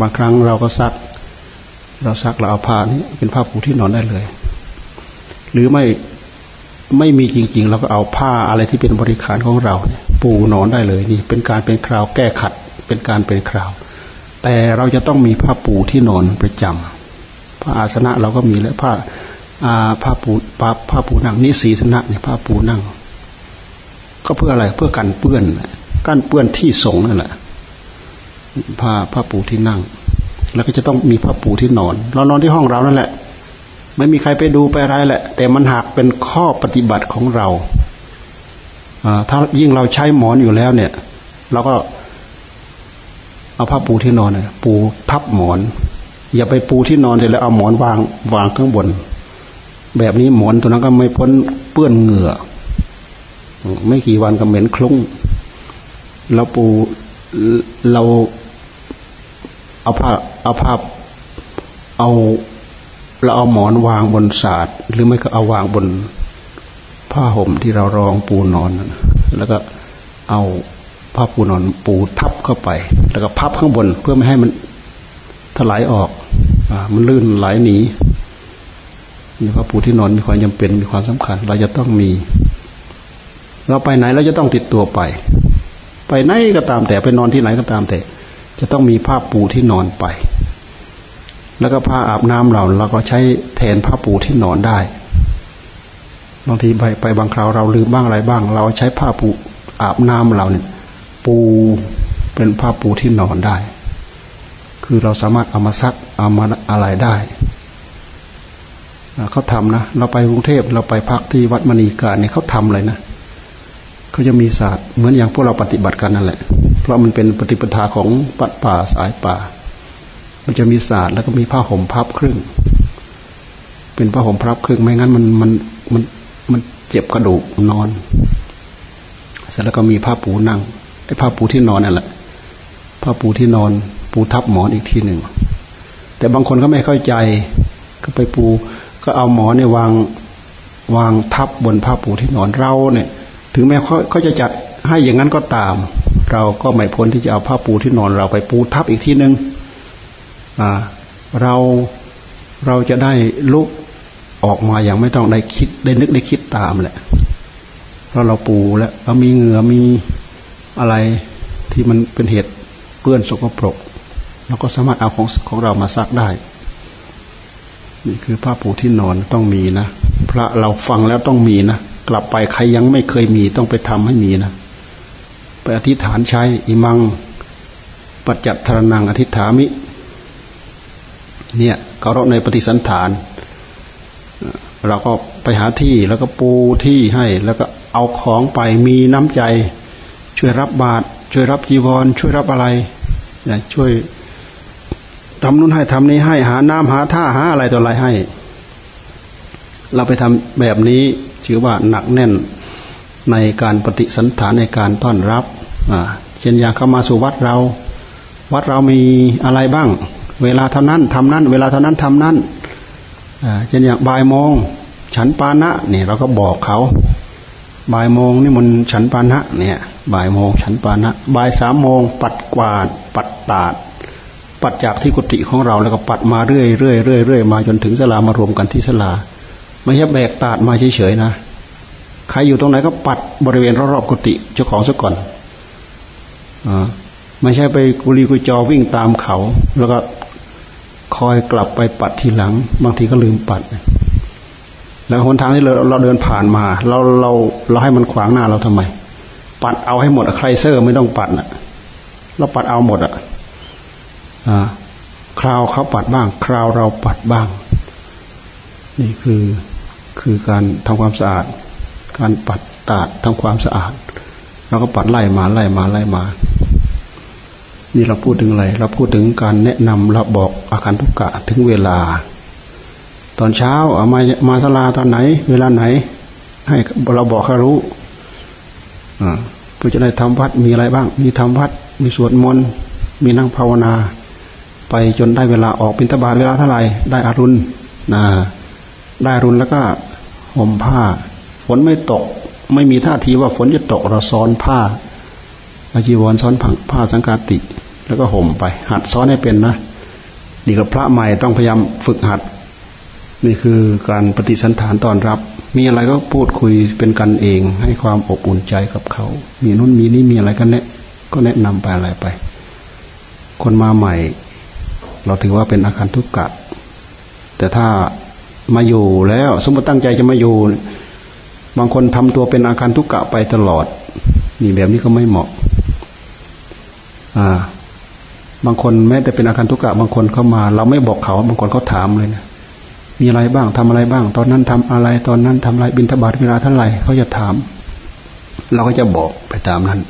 บางครั้งเราก็ซัก เราซักเราเอาผ้านี้เป็นผ้าปูที่นอนได้เลย หรือไม่ไม่มีจริง ๆ เราก็เอาผ้าอะไรที่เป็นบริการของเราเนี่ย ปูนอนได้เลยนี่ เป็นการเป็นคราวแก้ขัด เป็นการเป็นคราว แต่เราจะต้องมีผ้าปูที่นอนประจำผ้าอาสนะเราก็มีแล้วผ้าผ้าปูผ้าผ้าปูนั่งนิสีสนะเนี่ยผ้าปูนั่ง ก็เพื่ออะไรเพื่อกันเปื้อนกันเปื้อนที่สงนั่นแหละผ้าผ้าปูที่นั่ง แล้วก็จะต้องมีผ้าปูที่นอน เรานอนที่ห้องเรานั่นแหละ ไม่มีใครไปดูไปอะไรแหละ แต่มันหากเป็นข้อปฏิบัติของเรา ถ้ายิ่งเราใช้หมอนอยู่แล้วเนี่ย เราก็เอาผ้าปูที่นอนเนี่ยปูทับหมอน อย่าไปปูที่นอนเสร็จแล้วเอาหมอนวางวางข้างบน แบบนี้หมอนตัวนั้นก็ไม่พ้นเปื้อนเหงื่อ ไม่กี่วันก็เหม็นคลุ้งแล้วปูเราเอาผ้าเอาผ้าเอาเราเอาหมอนวางบนศาสตร์หรือไม่ก็เอาวางบน ผ้าห่มที่เรารองปูนอนแล้วก็เอาผ้าปูนอนปูทับเข้าไป แล้วก็พับข้างบนเพื่อไม่ให้มันถลายออกอมันลื่นไหลหนีมีผ้าปูที่นอนมีความจำเป็นมีความสำคัญ เราจะต้องมี เราไปไหนเราจะต้องติดตัวไป ไปไหนก็ตามแต่ไปนอนที่ไหนก็ตามแต่ จะต้องมีผ้าปูที่นอนไป แล้วก็ผ้าอาบน้ำเราเราก็ใช้แทนผ้าปูที่นอนได้ บางทีไปไปบางคราวเราลืมบ้างอะไรบ้าง เราใช้ผ้าปูอาบน้ำเราเนี่ย ปูเป็นผ้าปูที่นอนได้ คือเราสามารถเอามาซักเอามาอะไรได้เขาทำนะเราไปกรุงเทพเราไปพักที่วัดมณีการเนี่ยเขาทำเลยนะเขาจะมีศาสตร์เหมือนอย่างพวกเราปฏิบัติกันนั่นแหละ เพราะมันเป็นปฏิปทาของปัดป่าสายป่า มันจะมีศาสตร์แล้วก็มีผ้าห่มพับครึ่ง เป็นผ้าห่มพับครึ่งไม่งั้นมันมันมัน มันเจ็บกระดูกนอน เสร็จแล้วก็มีผ้าปูนั่งไอ้ผ้าปูที่นอนนั่นแหละผ้าปูที่นอน ปูทับหมอนอีกทีหนึ่งแต่บางคนก็ไม่เข้าใจ ก็ไปปูก็เอาหมอนเนี่ยวางวางทับบนผ้าปูที่นอนเราเนี่ย ถึงแม้เขาเขาจะจัดให้อย่างนั้นก็ตาม เราก็ไม่พ้นที่จะเอาผ้าปูที่นอนเราไปปูทับอีกทีหนึ่งเราเราจะได้ลุก ออกมาอย่างไม่ต้องได้คิดได้นึกได้คิดตามแหละ เพราะเราปูแล้วเรามีเหงื่อมีอะไรที่มันเป็นเหตุเปื้อนสกปรกเราก็สามารถเอาของของเรามาซักได้ นี่คือผ้าปูที่นอนต้องมีนะพระเราฟังแล้วต้องมีนะกลับไปใครยังไม่เคยมีต้องไปทำให้มีนะไปอธิษฐานใช้อิมัง ปัจจัตทรนังอธิษฐามิ เนี่ยเคารพในปฏิสันฐาน เราก็ไปหาที่แล้วก็ปูที่ให้แล้วก็เอาของไปมีน้ำใจ ช่วยรับบาตรช่วยรับจีวร ช่วยรับอะไรช่วยทำนู่นให้ทำนี้ให้หาน้ำหาท่าหาอะไรต่ออะไรให้ เราไปทำแบบนี้ถือว่าหนักแน่นในการปฏิสันฐานในการต้อนรับเช่นอย่างเข้ามาสู่วัดเรา วัดเรามีอะไรบ้าง เวลาเท่านั้นทำนั้น เวลาเท่านั้นทำนั้นเช่นอย่างบ่ายโมง ฉันปานะเนี่ยเราก็บอกเขาบ่ายโมงนี่มันฉันปานะเนี่ยบ่ายโมงฉันปานะบ่ายสามโมงปัดกวาด ปัดตาด ปัดจากที่กุฏิของเราแล้วก็ปัดมาเรื่อยเรื่อยเรื่อยเรื่อยมาจนถึงสลามารวมกันที่สลา ไม่ใช่แบกตาดมาเฉยๆนะใครอยู่ตรงไหนก็ปัดบริเวณรอบๆกุฏิเจ้าของซะก่อนอไม่ใช่ไปกุลีกุจอวิ่งตามเขา แล้วก็คอยกลับไปปัดทีหลัง บางทีก็ลืมปัด แล้วหนทางที่เราเราเดินผ่านมา เราเราเราให้มันขวางหน้าเราทำไม ปัดเอาให้หมดใครเซอร์ไม่ต้องปัดนะเราปัดเอาหมดอะคราวเขาปัดบ้าง คราวเราปัดบ้าง นี่คือคือการทำความสะอาด การปัดตาดทำความสะอาดเราก็ปัดไล่มาไล่มาไล่มา นี่เราพูดถึงอะไร เราพูดถึงการแนะนำเราบอกอาการทุกกะถึงเวลา ตอนเช้าเอามามาสลาตอนไหน เวลาไหน ให้เราบอกเขารู้อ่าเพื่อจะได้ทำวัดมีอะไรบ้าง มีทำวัด มีสวดมนต์มีนั่งภาวนา ไปจนได้เวลาออกบิณฑบาตเวลาเท่าไหร่ได้อารุณนะได้อารุณแล้วก็ห่มผ้า ฝนไม่ตก ไม่มีท่าทีว่าฝนจะตกเราซ้อนผ้าอาจีวรซ้อนผ้าสังกาติ แล้วก็ห่มไป หัดซ้อนให้เป็นนะนี่กับพระใหม่ต้องพยายามฝึกหัด นี่คือการปฏิสันฐานตอนรับ มีอะไรก็พูดคุยเป็นกันเอง ให้ความอบอุ่นใจกับเขา มีนู่นมีนี่มีอะไรก็แนะก็แนะนำไปอะไรไป คนมาใหม่ เราถือว่าเป็นอาการทุกกะแต่ถ้ามาอยู่แล้ว สมมติตั้งใจจะมาอยู่ บางคนทำตัวเป็นอาการทุกกะไปตลอด นี่แบบนี้ก็ไม่เหมาะ อ่า บางคนแม้แต่เป็นอาการทุกกะบางคนเข้ามา เราไม่บอกเขา บางคนเขาถามเลยนะ มีอะไรบ้างทำอะไรบ้าง ตอนนั้นทำอะไรตอนนั้นทำอะไรบินทบาทเวลาเท่าไหร่เขาจะถาม เราก็จะบอกไปตามนั้น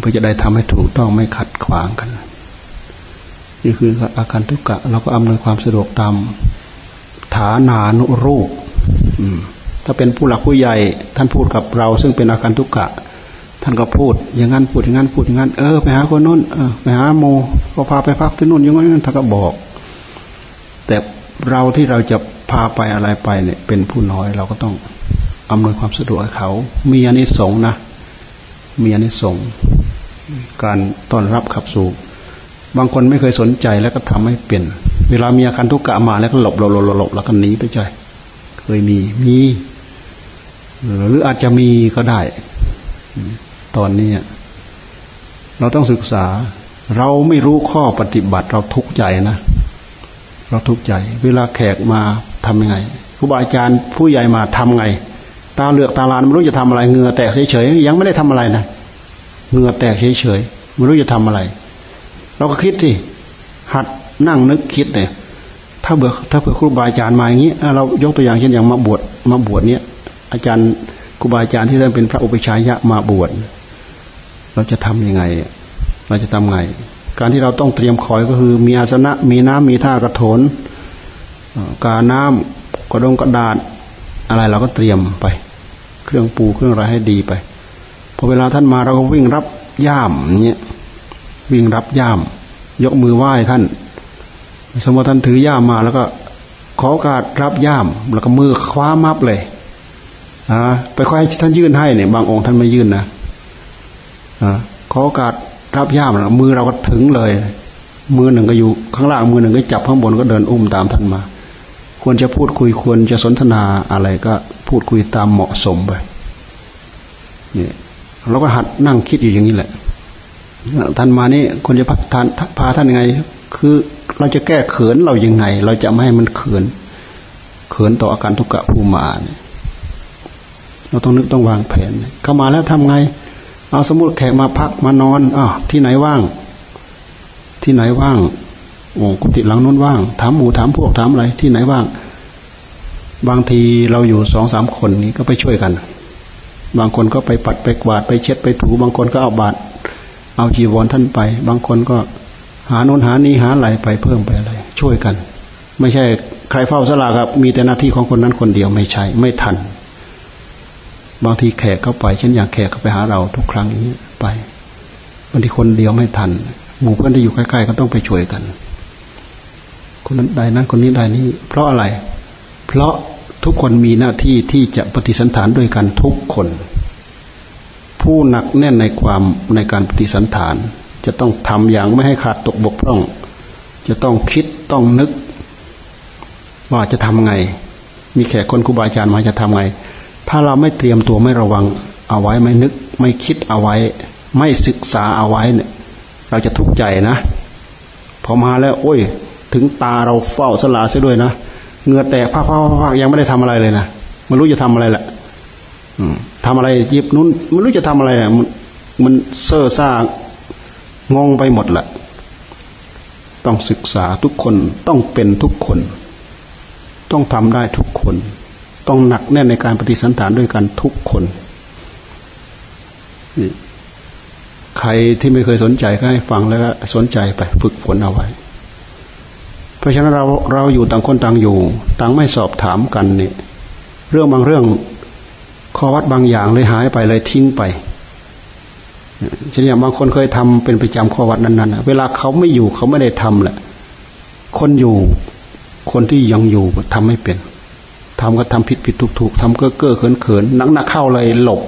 เพื่อจะได้ทำให้ถูกต้องไม่ขัดขวางกันนี่คืออาการทุกกะ เราก็อำนวยความสะดวกตามฐานานุรูปถ้าเป็นผู้หลักผู้ใหญ่ ท่านพูดกับเรา ซึ่งเป็นอาการทุกกะ ท่านก็พูด อย่างนั้นพูดอย่างนั้นพูดอย่างนั้นเออไปหาคนนู้นเออไปหาโมก็พาไปพักที่นู่นอย่างนั้นท่านก็บอก แต่ เราที่เราจะพาไปอะไรไปเนี่ย เป็นผู้น้อยเราก็ต้องอำนวยความสะดวกให้เขา มีอนิสงส์นะ มีอนิสงส์การต้อนรับขับสู่บางคนไม่เคยสนใจแล้วก็ทำให้เปลี่ยนเวลามีอาการทุกข์กะมาแล้วก็หลบหลบหลบหลบแล้วก็หนีไปใจเคยมีมีหรืออาจจะมีก็ได้ ตอนนี้เราต้องศึกษา เราไม่รู้ข้อปฏิบัติเราทุกข์ใจนะ เราทุกข์ใจ เวลาแขกมาทำยังไงครูบาอาจารย์ผู้ใหญ่มาทำไง ตาเลือกตาลานไม่รู้จะทำอะไรเหงื่อแตกเฉยๆยังไม่ได้ทำอะไรนะเหงื่อแตกเฉยๆไม่รู้จะทำอะไร เราก็คิดสิหัดนั่งนึกคิดเนี่ยถ้าเบื่อถ้าเผื่อครูบาอาจารย์มาอย่างนี้เรายกตัวอย่างเช่นอย่างมาบวชมาบวชเนี้ยอาจารย์ครูบาอาจารย์ที่ท่านเป็นพระอุปชายะมาบวชเราจะทํำยังไง เราจะทำไง การที่เราต้องเตรียมคอยก็คือ มีอาสนะ มีน้ำมีท่ากระโถนกาน้ำกระดงกระดาษ อะไรเราก็เตรียมไป เครื่องปูเครื่องอะไรให้ดีไปพอเวลาท่านมาเราก็วิ่งรับย่ามเนี่ยวิ่งรับย่าม ยกมือไหว้ท่าน สมมติท่านถือย่ามมาแล้วก็ ขอกาสรับย่าม แล้วก็มือคว้ามับเลยอ่าไปคอยท่านยื่นให้เนี่ยบางองค์ท่านไม่ยื่นนะขอโอกาส รับย่ามมือเราก็ถึงเลย มือหนึ่งก็อยู่ ข้างล่างมือหนึ่งก็จับข้างบนก็เดินอุ้มตามท่านมา ควรจะพูดคุยควรจะสนทนาอะไรก็พูดคุยตามเหมาะสมไปนี่เราก็หัดนั่งคิดอยู่อย่างนี้แหละท่านมานี่ควรจะพัฒนพาท่านยังไง คือเราจะแก้เขินเรายังไง เราจะไม่ให้มันเขิน เขินต่ออาการทุกขะภูมาเนี่ยเราต้องนึกต้องวางแผน เข้ามาแล้วทำไง เอาสมมติแขกมาพักมานอนอ้าที่ไหนว่าง ที่ไหนว่างโอ้กุฏิหลังนู้นว่าง ถามหมู่ถามพวกถามอะไรที่ไหนว่าง บางทีเราอยู่สองสามคนนี้ก็ไปช่วยกัน บางคนก็ไปปัดไปกวาดไปเช็ดไปถูบางคนก็เอาบาตรเอาจีวรท่านไป บางคนก็หาโน้นหานี้หาอะไรไปเพิ่มไปอะไรช่วยกัน ไม่ใช่ใครเฝ้าสลาครับ มีแต่หน้าที่ของคนนั้นคนเดียวไม่ใช่ ไม่ทัน บางทีแขกเข้าไปเช่นอย่างแขกเข้าไปหาเราทุกครั้งอย่างนี้ไปบางทีคนเดียวไม่ทัน หมู่เพื่อนที่อยู่ใกล้ๆก็ต้องไปช่วยกัน คนนั้นใดนั้นคนนี้ใดนี้ เพราะอะไร เพราะทุกคนมีหน้าที่ที่จะปฏิสันฐานด้วยกันทุกคน ผู้หนักแน่นในความในการปฏิสันฐาน จะต้องทำอย่างไม่ให้ขาดตกบกพร่อง จะต้องคิดต้องนึก ว่าจะทำไง มีแขกคนครูบาอาจารย์มาจะทำไง ถ้าเราไม่เตรียมตัวไม่ระวังเอาไว้ไม่นึก ไม่คิดเอาไว้ ไม่ศึกษาเอาไว้เนี่ย เราจะทุกข์ใจนะ พอมาแล้ว โอ้ย ถึงตาเราเฝ้าสลาเสียด้วยนะเงือแตกพักๆๆยังไม่ได้ทำอะไรเลยนะไม่รู้จะทำอะไรแหละทำอะไรยิบนู้นไม่รู้จะทำอะไรอะมันมันเซ่อซ่างงไปหมดแหละต้องศึกษาทุกคนต้องเป็นทุกคน ต้องทำได้ทุกคน ต้องหนักแน่นในการปฏิสันฐานด้วยกันทุกคนใครที่ไม่เคยสนใจก็ให้ฟังแล้วก็สนใจไปฝึกฝนเอาไว้ เพราะฉะนั้นเราเราอยู่ต่างคนต่างอยู่ ต่างไม่สอบถามกันเนี่ยเรื่องบางเรื่องข้อวัดบางอย่างเลยหายไปเลยทิ้งไปเช่นอย่างบางคนเคยทำเป็นประจำข้อวัดนั้นๆเวลาเขาไม่อยู่เขาไม่ได้ทำแหละ คนอยู่คนที่ยังอยู่ทำไม่เป็น ทำก็ทำผิดผิดถูกถูกทำเก้อเก้อเขินเขินนักหนักเข้าเลยหลบ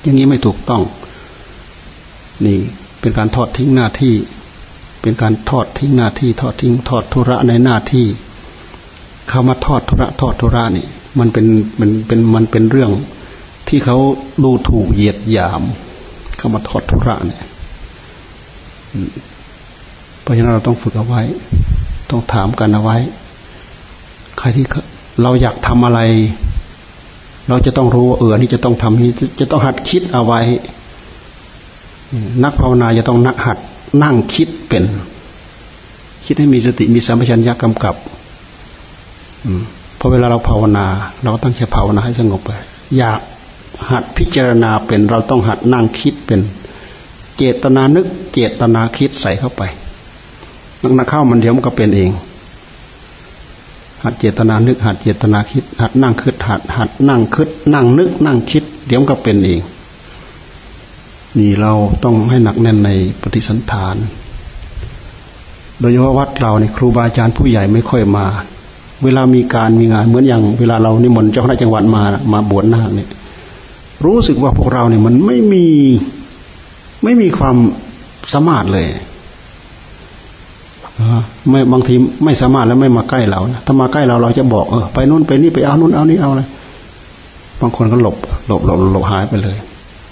อย่างนี้ไม่ถูกต้อง นี่เป็นการทอดทิ้งหน้าที่ เป็นการทอดทิ้งหน้าที่ ทอดทิ้งทอดธุระในหน้าที่เข้ามาทอดธุระทอดธุระนี่ มันเป็นมันเป็นมันเป็นเรื่องที่เขาดูถูกเหยียดหยามเข้ามาทอดธุระเนี่ยเพราะฉะนั้นเราต้องฝึกเอาไว้ ต้องถามกันเอาไว้ ใครที่ เราอยากทำอะไร เราจะต้องรู้ว่าเออนี่จะต้องทำนี้จะต้องหัดคิดเอาไว้ นักภาวนาจะต้องนักหัดนั่งคิดเป็น คิดให้มีสติมีสัมปชัญญะกำกับพอเวลาเราภาวนา เราก็ต้องใช้ภาวนาให้สงบไป อยากหัดพิจารณาเป็น เราต้องหัดนั่งคิดเป็น เจตนานึก เจตนาคิดใส่เข้าไปนักนักเข้ามันเดี๋ยวมันก็เป็นเอง หัดเจตนานึก หัดเจตนาคิด หัดนั่งคิดหัดหัดนั่งคิด นั่งนึก นั่งคิด เดี๋ยวก็เป็นเองนี่เราต้องให้หนักแน่นในปฏิสันฐาน โดยเฉพาะวัดเราเนี่ยครูบาอาจารย์ผู้ใหญ่ไม่ค่อยมา เวลามีการมีงานเหมือนอย่างเวลาเรานิมนต์เจ้าคณะจังหวัดมามาบวชนาคเนี่ย รู้สึกว่าพวกเราเนี่ยมันไม่มีไม่มีความสามารถเลย ไม่บางทีไม่สามารถแล้วไม่มาใกล้เรานะถ้ามาใกล้เราเราจะบอกเออไปนู่นไปนี่ไปเอานู่นเอานี่เอาอะไรบางคนก็หลบหลบหลบหลบหายไปเลย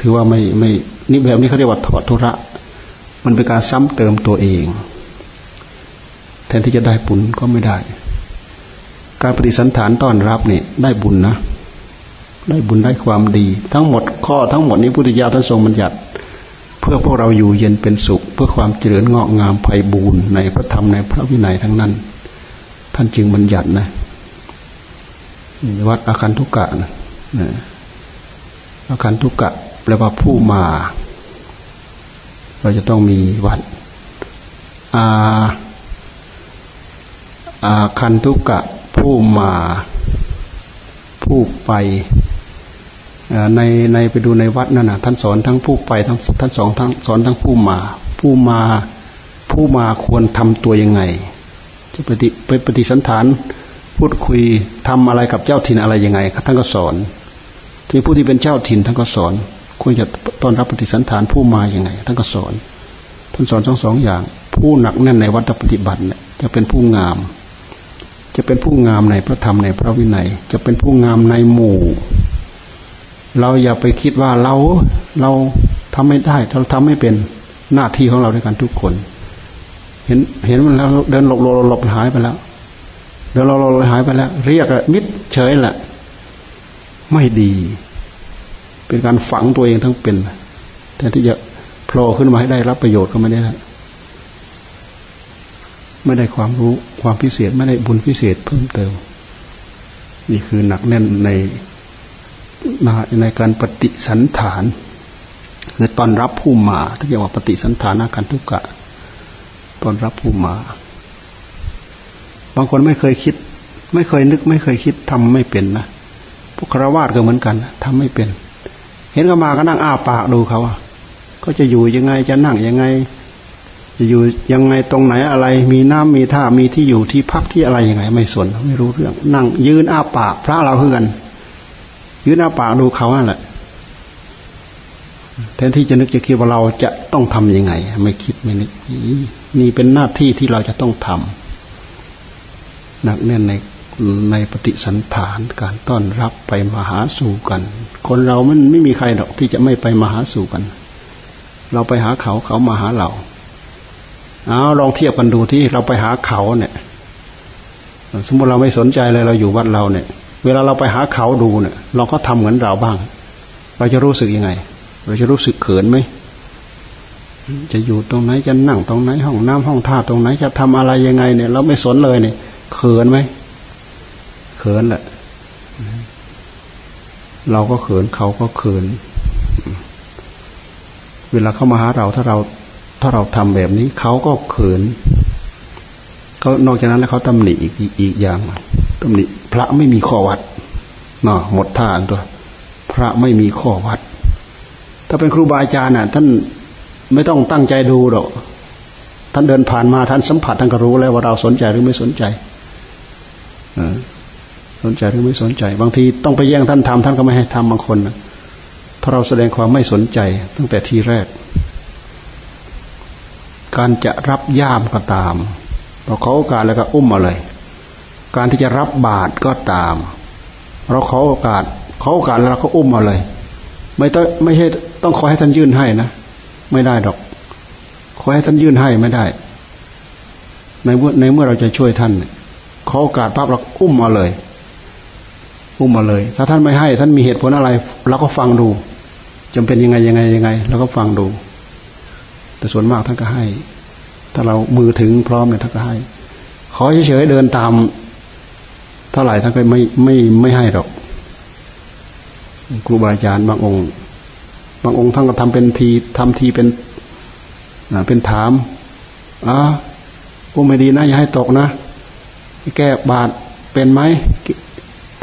ถือว่าไม่ไม่นี่แบบนี้เขาเรียกว่าถอดทุระ มันเป็นการซ้ำเติมตัวเอง แทนที่จะได้บุญก็ไม่ได้ การปฏิสันฐานต้อนรับนี่ได้บุญนะ ได้บุญได้ความดี ทั้งหมดข้อทั้งหมดนี้พุทธิยาท่านทรงบัญญัติ เพื่อพวกเราอยู่เย็นเป็นสุข เพื่อความเจริญงอกงามไพบูรณ์ในพระธรรมในพระวินัยทั้งนั้น ท่านจึงบัญญัตินะวัดอาคันทุกกะนะอาคันทุกกะแปลว่าผู้มา เราจะต้องมีวัด อาอาคันทุกะผู้มา ผู้ไป ในในไปดูในวัดนั่นนะท่านสอนทั้งผู้ไปทั้งท่านสอนทั้งสอนทั้งผู้มา ผู้มาผู้มาควรทำตัวยังไง จะปฏิไปปฏิสันฐานพูดคุยทำอะไรกับเจ้าถิ่นอะไรยังไงท่านก็สอน ที่ผู้ที่เป็นเจ้าถิ่นท่านก็สอนควรจะต้อนรับปฏิสันฐานผู้มาอย่างไงท่านก็สอนท่านสอนทั้งสองอย่าง ผู้หนักแน่นในวัดปฏิบัติเนี่ยจะเป็นผู้งาม จะเป็นผู้งามในพระธรรมในพระวินัย จะเป็นผู้งามในหมู่ เราอย่าไปคิดว่าเราเราทำไม่ได้เราทำไม่เป็นหน้าที่ของเราด้วยกันทุกคน เห็นเห็นมันแล้วเดินหลบหลบหลบหายไปแล้วเดินหลบหลบหายไปแล้ว เรียกมิดเฉยแหละ ไม่ดี เป็นการฝังตัวเองทั้งเป็นแต่ที่จะโผล่ขึ้นมาให้ได้รับประโยชน์ก็ไม่ได้ไม่ได้ความรู้ความพิเศษ ไม่ได้บุญพิเศษเพิ่มเติม นี่คือหนักแน่นใน ในการปฏิสันฐานคือตอนรับผู้มาที่เรียกว่าปฏิสันฐานาการทุกกะตอนรับผู้มา บางคนไม่เคยคิด ไม่เคยนึก ไม่เคยคิดทำไม่เป็นนะพวกคราวาสก็เหมือนกันทำไม่เป็น เห็นเขามาก็นั่งอ้าปากดูเขาอะก็จะอยู่ยังไงจะนั่งยังไง จะอยู่ยังไงตรงไหนอะไร มีน้ำมีท่ามีที่อยู่ที่พักที่อะไรยังไง ไม่สนไม่รู้เรื่อง นั่งยืนอ้าปาก พระเราเพื่อน ยืนอาปากดูเขานั่นแหละแทนที่จะนึกจะคิดว่าเราจะต้องทํำยังไง ไม่คิดไม่นึกนี่เป็นหน้าที่ที่เราจะต้องทำหนักแน่นในในปฏิสันฐานการต้อนรับไปมาหาสู่กัน คนเรามันไม่มีใครหรอกที่จะไม่ไปมาหาสู่กัน เราไปหาเขาเขามาหาเราเอาลองเทียบกันดูที่เราไปหาเขาเนี่ย สมมติเราไม่สนใจเลยเราอยู่วัดเราเนี่ย เวลาเราไปหาเขาดูเนี่ยเราก็ทำเหมือนเราบ้าง เราจะรู้สึกยังไง เราจะรู้สึกเขินไหมจะอยู่ตรงไหนจะนั่งตรงไหน ห้องน้ำห้องท่าตรงไหน จะทำอะไรยังไงเนี่ย เราไม่สนเลยเนี่ยเขินไหมเขินแหละ เราก็เขินเขาก็เขิน เวลาเขามาหาเราถ้าเรา ถ้าเราทำแบบนี้ เขาก็เขินเขานอกจากนั้นแล้วเขาตำหนิอีกอีกอย่างตำหนิ พระไม่มีข้อวัดเนาะหมดท่านตัว พระไม่มีข้อวัด ถ้าเป็นครูบาอาจารย์น่ะ ท่านไม่ต้องตั้งใจดูหรอกท่านเดินผ่านมาท่านสัมผัสท่านก็รู้แล้วว่าเราสนใจหรือไม่สนใจสนใจหรือไม่สนใจ บางทีต้องไปแย่งท่านทำท่านก็ไม่ให้ทำบางคนถ้าเราแสดงความไม่สนใจตั้งแต่ทีแรก การจะรับย่ามก็ตามเราขอโอกาสแล้วก็อุ้มมาเลย การที่จะรับบาตรก็ตาม เราขอโอกาสขอโอกาสแล้วเราก็อุ้มมาเลย ไม่ต้องไม่ใช่ต้องขอให้ท่านยื่นให้นะไม่ได้ดอก ขอให้ท่านยื่นให้ไม่ได้ ในเมื่อในเมื่อเราจะช่วยท่านขอโอกาสปั๊บเราอุ้มมาเลย อุ้มมาเลย ถ้าท่านไม่ให้ ท่านมีเหตุผลอะไรเราก็ฟังดูจำเป็นยังไงยังไงยังไงเราก็ฟังดู แต่ส่วนมากท่านก็ให้ ถ้าเรามือถึงพร้อมเนี่ยท่านก็ให้ ขอเฉยๆเดินตาม เท่าไหร่ท่านก็ไม่ไม่ไม่ให้หรอก ครูบาอาจารย์บางองค์ บางองค์ท่านก็ทำเป็นทีทำทีเป็นเป็นถามอะกูไม่ดีนะอย่าให้ตกนะแก้บาดเป็นไหม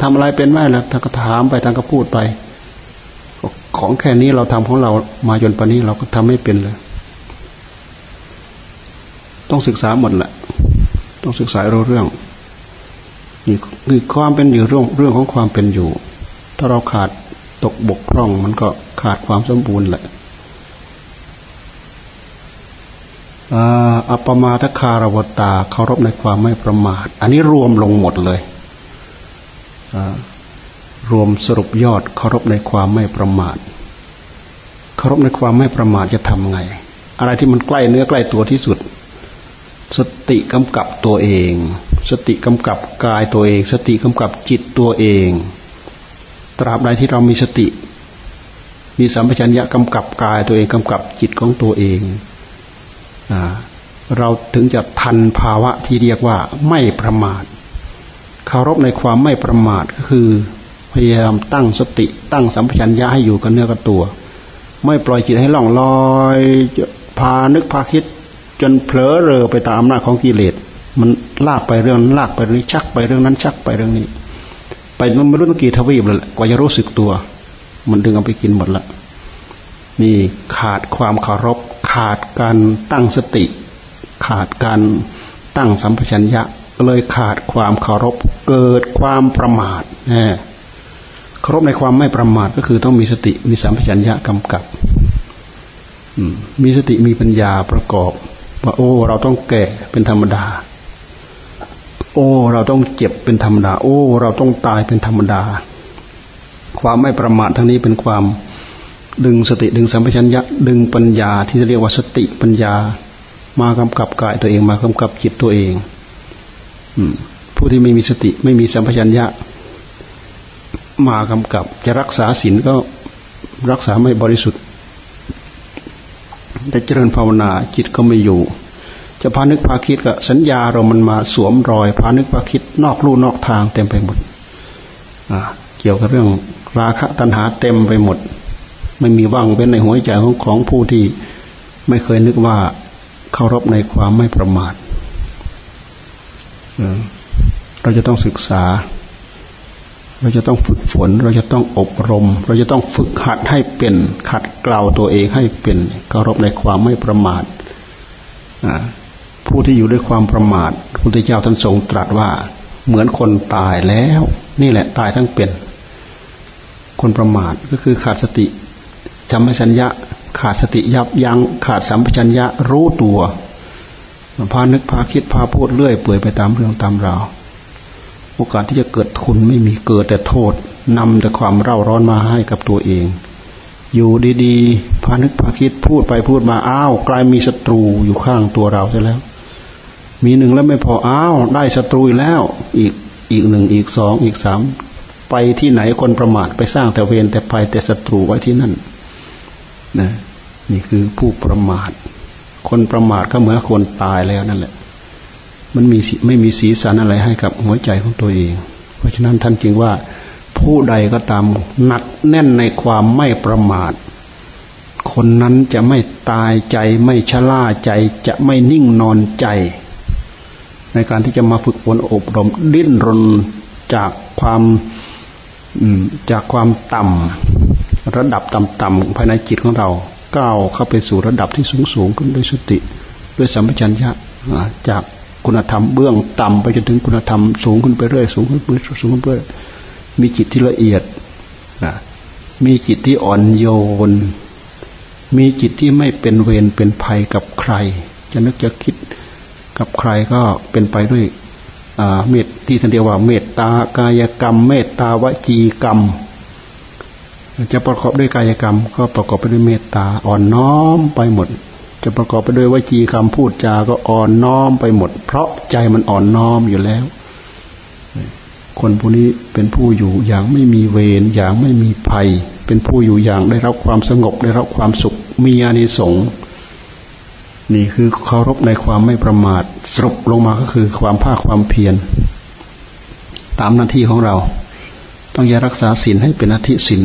ทำอะไรเป็นไหมล่ะท่านก็ถามไปท่านก็พูดไปของแค่นี้เราทำของเรามาจนปานนี้เราก็ทำไม่เป็นเลย ต้องศึกษาหมดแหละ ต้องศึกษารู้เรื่อง นี่คือความเป็นอยู่เรื่องเรื่องของความเป็นอยู่ ถ้าเราขาดตกบกพร่องมันก็ขาดความสมบูรณ์แหละอัปปมาทคารวตาเคารพในความไม่ประมาท อันนี้รวมลงหมดเลย รวมสรุปยอดเคารพในความไม่ประมาท เคารพในความไม่ประมาทจะทำไง อะไรที่มันใกล้เนื้อใกล้ตัวที่สุด สติกำกับตัวเอง สติกำกับกายตัวเอง สติกำกับจิตตัวเอง ตราบใดที่เรามีสติ มีสัมปชัญญะกำกับกายตัวเองกำกับจิตของตัวเองเราถึงจะทันภาวะที่เรียกว่าไม่ประมาทคารพในความไม่ประมาทก็คือพยายามตั้งสติ ตั้งสัมปชัญญะให้อยู่กับเนื้อกับตัว ไม่ปล่อยจิตให้ล่องลอยพานึกพาคิดจนเผลอเรอไปตามอำนาจของกิเลส มันลากไปเรื่องนั้นลากไปเรื่องนี้ชักไปเรื่องนั้น ชักไปเรื่องนี้ ไปมันไม่รู้ตั้งกี่ทวีปเลยกว่าจะรู้สึกตัว มันดึงเอาไปกินหมดละนี่ขาดความเคารพขาดการตั้งสติ ขาดการตั้งสัมปชัญญะก็เลยขาดความเคารพเกิดความประมาทน่เคารพในความไม่ประมาทก็คือต้องมีสติมีสัมปชัญญะกำกับมีสติมีปัญญาประกอบ ว่าโอ้ เราต้องแก่เป็นธรรมดา โอ้ เราต้องเจ็บเป็นธรรมดา โอ้ เราต้องตายเป็นธรรมดา ความไม่ประมาททั้งนี้เป็นความดึงสติดึงสัมปชัญญะดึงปัญญาที่จะเรียกว่าสติปัญญา มากำกับกายตัวเองมากำกับจิตตัวเองอผู้ที่ไม่มีสติไม่มีสัมปชัญญะ มากำกับ จะรักษาศีลก็รักษาไม่บริสุทธิ์แต่เจริญภาวนาจิตก็ไม่อยู่ จะพานึกพาคิดก็สัญญาเรามันมาสวมรอย พานึกพาคิดนอกลู่นอกทางเต็มไปหมดเกี่ยวกับเรื่องราคะตัณหาเต็มไปหมด ไม่มีว่างเป็นในหัวใจของของผู้ที่ไม่เคยนึกว่าเคารพในความไม่ประมาทเราจะต้องศึกษา เราจะต้องฝึกฝน เราจะต้องอบรม เราจะต้องฝึกหัดให้เป็นขัดเกลาตัวเองให้เป็นเคารพในความไม่ประมาท ผู้ที่อยู่ด้วยความประมาทพระพุทธเจ้าท่านทรงตรัสว่าเหมือนคนตายแล้ว นี่แหละตายทั้งเป็น คนประมาทก็คือขาดสติจำไม่สัญญาขาดสติยับยัง้งขาดสัมปชัญญะรู้ตัวพานึกพาคิดพาพูดเรื่อยเปื่อยไปตามเรื่องตามราวโอกาสที่จะเกิดทุนไม่มีเกิดแต่โทษนำแต่ความเร่าร้อนมาให้กับตัวเอง อยู่ดีๆพานึกพาคิดพูดไปพูดมาอ้าวกลายมีศัตรูอยู่ข้างตัวเราใช่แล้ว มีหนึ่งแล้วไม่พออ้าวได้ศัตรูแล้ว อีกอีกหนึ่งอีกสองอีกสามไปที่ไหนคนประมาทไปสร้างแต่เวรแต่ภัยแต่ศัตรูไว้ที่นั่นนะนี่คือผู้ประมาท คนประมาทก็เหมือนคนตายแล้วนั่นแหละ มันมีไม่มีสีสันอะไรให้กับหัวใจของตัวเอง เพราะฉะนั้นท่านจึงว่า ผู้ใดก็ตามหนักแน่นในความไม่ประมาท คนนั้นจะไม่ตายใจไม่ชะล่าใจจะไม่นิ่งนอนใจ ในการที่จะมาฝึกฝนอบรมดิ้นรนจากความจากความต่ำระดับต่ำๆภายในจิตของเราก้าวเข้าไปสู่ระดับที่สูงสูงขึ้นด้วยสติ ด้วยสัมปชัญญะจากคุณธรรมเบื้องต่ำไปจนถึงคุณธรรมสูงขึ้นไปเรื่อยสูงขึ้นไปสูงขึ้นไปมีจิตที่ละเอียดนะมีจิตที่อ่อนโยน มีจิตที่ไม่เป็นเวรเป็นภัยกับใคร จะนึกจะคิด กับใครก็เป็นไปด้วยเมตที่ท่านเรียกว่า เมตตากายกรรม เมตตาวจีกรรม จะประกอบด้วยกายกรรม ก็ประกอบไปด้วยเมตตาอ่อนน้อมไปหมด จะประกอบไปด้วยวจีกรรมพูดจาก็อ่อนน้อมไปหมด เพราะใจมันอ่อนน้อมอยู่แล้ว คนผู้นี้เป็นผู้อยู่อย่างไม่มีเวรอย่างไม่มีภัย เป็นผู้อยู่อย่างได้รับความสงบได้รับความสุขมีอานิสงส์ นี่คือเคารพในความไม่ประมาท สรุปลงมาก็คือความภาคความเพียร ตามหน้าที่ของเรา ต้องอย่ารักษาศีลให้เป็นอธิศีล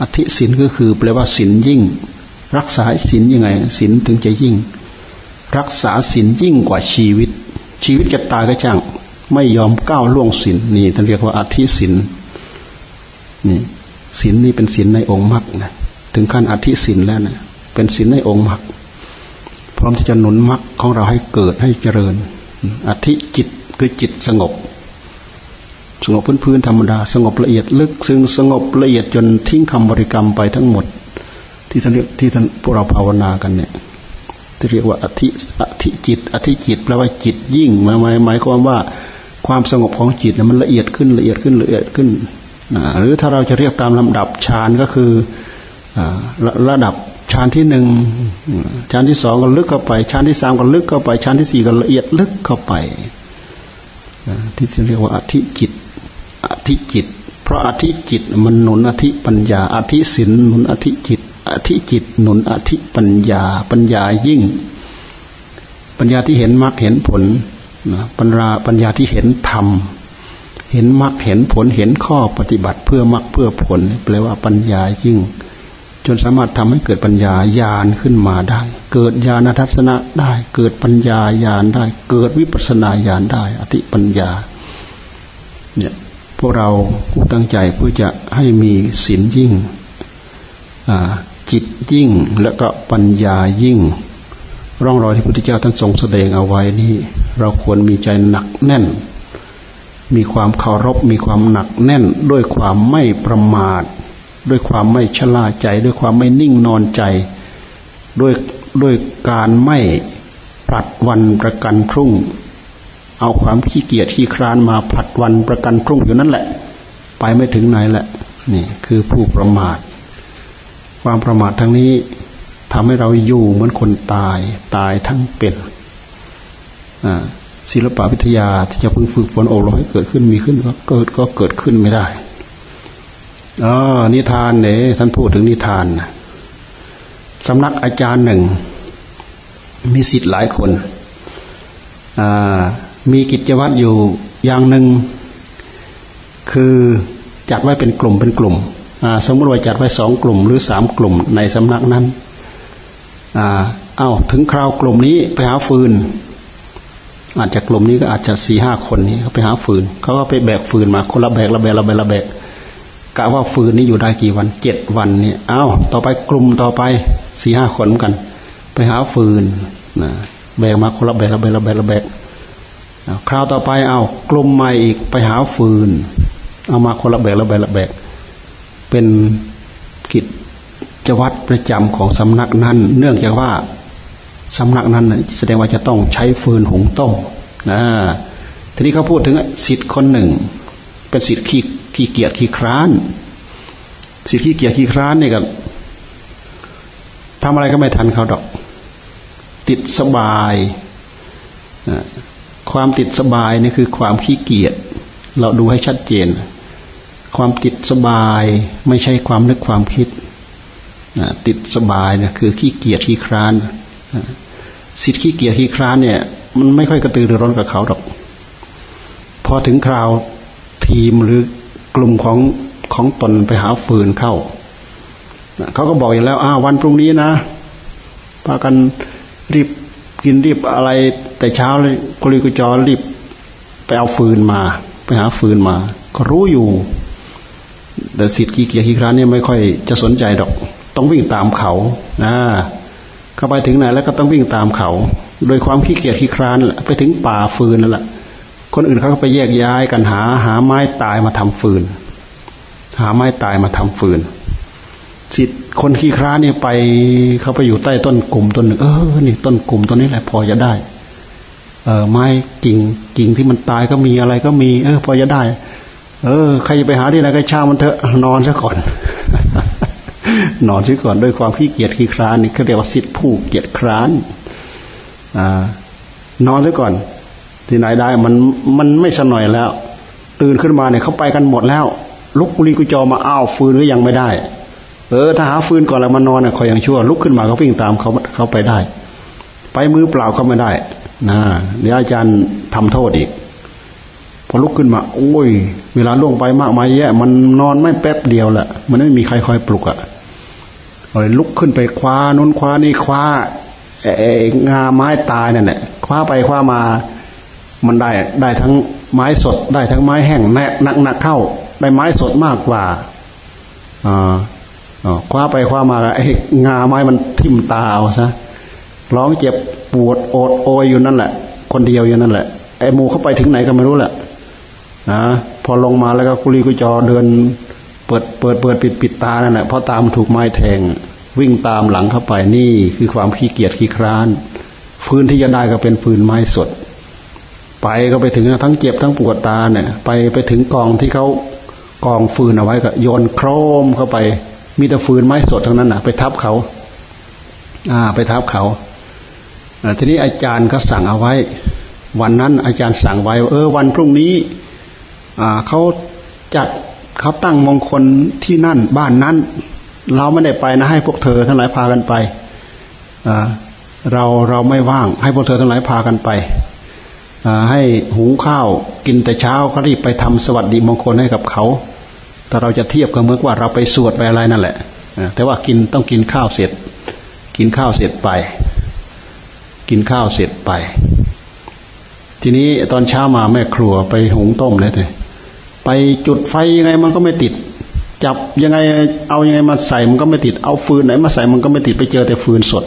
อธิศีลก็คือแปลว่าศีลยิ่ง รักษาศีลยังไงศีลถึงจะยิ่ง รักษาศีลยิ่งกว่าชีวิต ชีวิตจะตายก็ช่างไม่ยอมก้าวล่วงศีลนี่ท่านเรียกว่าอธิศีลนี่ศีลนี่เป็นศีลในองค์มรรคนะถึงขั้นอธิศีลแล้วนะเป็นศีลในองค์มรรค พร้อมที่จะหนุนมรรคของเราให้เกิดให้เจริญ อธิจิตคือจิตสงบ สงบพื้นๆธรรมดา สงบละเอียดลึก ซึ้งสงบละเอียดจนทิ้งคำบริกรรมไปทั้งหมด ที่ท่านที่ท่านพวกเราภาวนากันเนี่ยที่เรียกว่าอธิอธิจิต อธิจิตแปลว่าจิตยิ่งหมายหมายความว่าความสงบของจิตมันละเอียดขึ้นละเอียดขึ้นละเอียดขึ้น หรือถ้าเราจะเรียกตามลำดับฌานก็คือระดับ ฌานที่หนึ่งฌานที่สองก็ลึกเข้าไปฌานที่สามก็ลึกเข้าไปฌานที่สี่ก็ละเอียดลึกเข้าไปที่เรียกว่าอธิจิตอธิจิต เพราะอธิจิตมันหนุนอธิปัญญา อธิศินหนุนอธิจิต อธิจิตหนุนอธิปัญญา ปัญญายิ่ง ปัญญาที่เห็นมรรคเห็นผลปัญญาปัญญาที่เห็นธรรมเห็นมรรคเห็นผลเห็นข้อปฏิบัติเพื่อมรรคเพื่อผลแปลว่าปัญญายิ่ง จนสามารถทำให้เกิดปัญญาญาณขึ้นมาได้ เกิดญาณทัศนะได้ เกิดปัญญาญาณได้ เกิดวิปัสนาญาณได้ อธิปัญญา เนี่ยพวกเราผู้ตั้งใจเพื่อจะให้มีศีลยิ่งจิตยิ่งและก็ปัญญายิ่ง ร่องรอยที่พระพุทธเจ้าท่านทรงแสดงเอาไว้นี่ เราควรมีใจหนักแน่น มีความเคารพมีความหนักแน่นด้วยความไม่ประมาท ด้วยความไม่ชลาใจ ด้วยความไม่นิ่งนอนใจ ด้วยด้วยการไม่ผลัดวันประกันพรุ่ง เอาความขี้เกียจขี้คร้านมาผลัดวันประกันพรุ่งอยู่นั่นแหละ ไปไม่ถึงไหนแหละนี่คือผู้ประมาท ความประมาททั้งนี้ทำให้เราอยู่เหมือนคนตายตายทั้งเป็นศิลปวิทยาที่จะพึงฝึกฝนอบรมให้เกิดขึ้นมีขึ้นก็เกิดก็เกิดขึ้นไม่ได้ อ๋อนิทานเนี่ยท่านพูดถึงนิทานสำนักอาจารย์หนึ่ง มีสิทธิ์หลายคนมีกิจวัตรอยู่อย่างหนึ่ง คือจัดไว้เป็นกลุ่มเป็นกลุ่มสมมติว่าจัดไว้สองกลุ่มหรือสามกลุ่มในสำนักนั้นเอาถึงคราวกลุ่มนี้ไปหาฟืน อาจจะกลุ่มนี้ก็อาจจะสี่ห้าคนนี้เขาไปหาฟืนเขาก็ไปแบกฟืนมาคนละแบกละแบกละแบกละแบก กะว่าฟืนนี้อยู่ได้กี่วันเจ็ดวันเนี่ยเอาต่อไปกลุ่มต่อไปสี่ห้าคนกัน ไปหาฟืนนะแบกมาคนละแบกละแบกละแบกละแบกคราวต่อไปเอากลุ่มใหม่อีกไปหาฟืน เอามาคนละแบกละแบกละแบกเป็นกิจวัตรประจำของสำนักนั้น เนื่องจากว่าสำนักนั้นแสดงว่าจะต้องใช้ฟืนหุงต้มนะทีนี้เขาพูดถึงสิทธิ์คนหนึ่ง เป็นสิทธิ์ขี้ ขี้เกียจขี้คร้านสิขี้เกียจขี้คร้านนี่ก็ทำอะไรก็ไม่ทันเขาดอก ติดสบาย ความติดสบายนี่คือความขี้เกียจเราดูให้ชัดเจน ความติดสบายไม่ใช่ความนึกความคิด ติดสบายเนี่ยคือขี้เกียจขี้คร้านสิทธิขี้เกียจขี้คร้านเนี่ย มันไม่ค่อยกระตือรือร้นกับเขาดอก พอถึงคราวทีมหรือ กลุ่มของของตนไปหาฟืนเข้า เขาก็บอกอย่างแล้วอ้าวันพรุ่งนี้นะพากันรีบกินรีบอะไร แต่เช้าเลยกุลีกุจอรีบไปเอาฟืนมา ไปหาฟืนมา ก็รู้อยู่แต่สิทธิ์ขี้เกียจขี้คร้านเนี่ยไม่ค่อยจะสนใจดอก ต้องวิ่งตามเขานะเข้าไปถึงไหนแล้วก็ต้องวิ่งตามเขา โดยความขี้เกียจขี้คร้านไปถึงป่าฟืนนั่นแหละ คนอื่นเขาก็ไปแยกย้ายกันหาหาไม้ตายมาทำฟืน หาไม้ตายมาทำฟืนสิทธิ์คนขี้คร้านี่ไปเขาไปอยู่ใต้ต้นกลุ่มต้นหนึ่งเออนี่ต้นกลุ่มต้นนี้แหละพอจะได้ เออไม้กิ่งกิ่งที่มันตายก็มีอะไรก็มี เออ พอจะได้ เออ ใครจะไปหาที่ไหนก็ช่างมันเถอะนอนซะก่อนนอนซะก่อนด้วยความขี้เกียจขี้คร้านนี่เขาเรียกว่าสิทธิผู้เกียจคร้านอ่านอนซะก่อน ที่ไหนได้มันมันไม่สนหน่อยแล้ว ตื่นขึ้นมาเนี่ยเขาไปกันหมดแล้ว ลุกกุลีกุจอมาอ้าวฟืนก็ยังไม่ได้ เออถ้าหาฟืนก่อนแล้วมานอนเนี่ยคอยยังชั่วลุกขึ้นมาเขาวิ่งตามเขาเขาไปได้ ไปมือเปล่าเขาไม่ได้นะเดี๋ยวอาจารย์ทำโทษอีก พอลุกขึ้นมา โอ้ย เวลาล่วงไปมากมายแย่มันนอนไม่แป๊บเดียวแหละมันไม่มีใครคอยปลุกอะ่ะเลยลุกขึ้นไปคว้านุ้นคว้านี่คว้าเองาไม้ตายนั่นแหละคว้าไปคว้ามา มันได้ได้ทั้งไม้สดได้ทั้งไม้แห้งแน่หนักหนักเข้า ได้ไม้สดมากกว่าอ่าคว้าไปคว้ามาไอ้งาไม้มันทิ่มตาเอาซะร้องเจ็บปวดโอดโอยอยู่นั่นแหละ คนเดียวอยู่นั่นแหละไอ้หมูเข้าไปถึงไหนก็ไม่รู้แหละนะพอลงมาแล้วก็กุลีกุจอเดิน เปิดเปิดเปิดปิดปิดตานั่นแหละเพราะตามถูกไม้แทง วิ่งตามหลังเข้าไปนี่คือความขี้เกียจขี้คร้านฟืนที่จะได้ก็เป็นฟืนไม้สด ไปก็ไปถึงทั้งเจ็บทั้งปวดตาเนี่ยไปไปถึงกองที่เขากองฟืนเอาไว้ก็โยนโครมเข้าไป มีแต่ฟืนไม้สดทั้งนั้นนะไปทับเขา อ่า ไปทับเขาทีนี้อาจารย์ก็สั่งเอาไว้ วันนั้นอาจารย์สั่งไว้ เออ วันพรุ่งนี้ อ่าเขาจัดเขาตั้งมงคลที่นั่น บ้านนั้น เราไม่ได้ไปนะ ให้พวกเธอทั้งหลายพากันไปอ่าเราเราไม่ว่าง ให้พวกเธอทั้งหลายพากันไป ให้หุงข้าวกินแต่เช้าก็รีบไปทำสวัสดีมงคลให้กับเขา แต่เราจะเทียบกับเมื่อว่าเราไปสวดไปอะไรนั่นแหละ แต่ว่ากินต้องกินข้าวเสร็จ กินข้าวเสร็จไป กินข้าวเสร็จไป ทีนี้ตอนเช้ามาแม่ครัวไปหุงต้มเลยเลยไปจุดไฟยังไงมันก็ไม่ติด จับยังไงเอายังไงมาใส่มันก็ไม่ติด เอาฟืนไหนมาใส่มันก็ไม่ติดไปเจอแต่ฟืนสด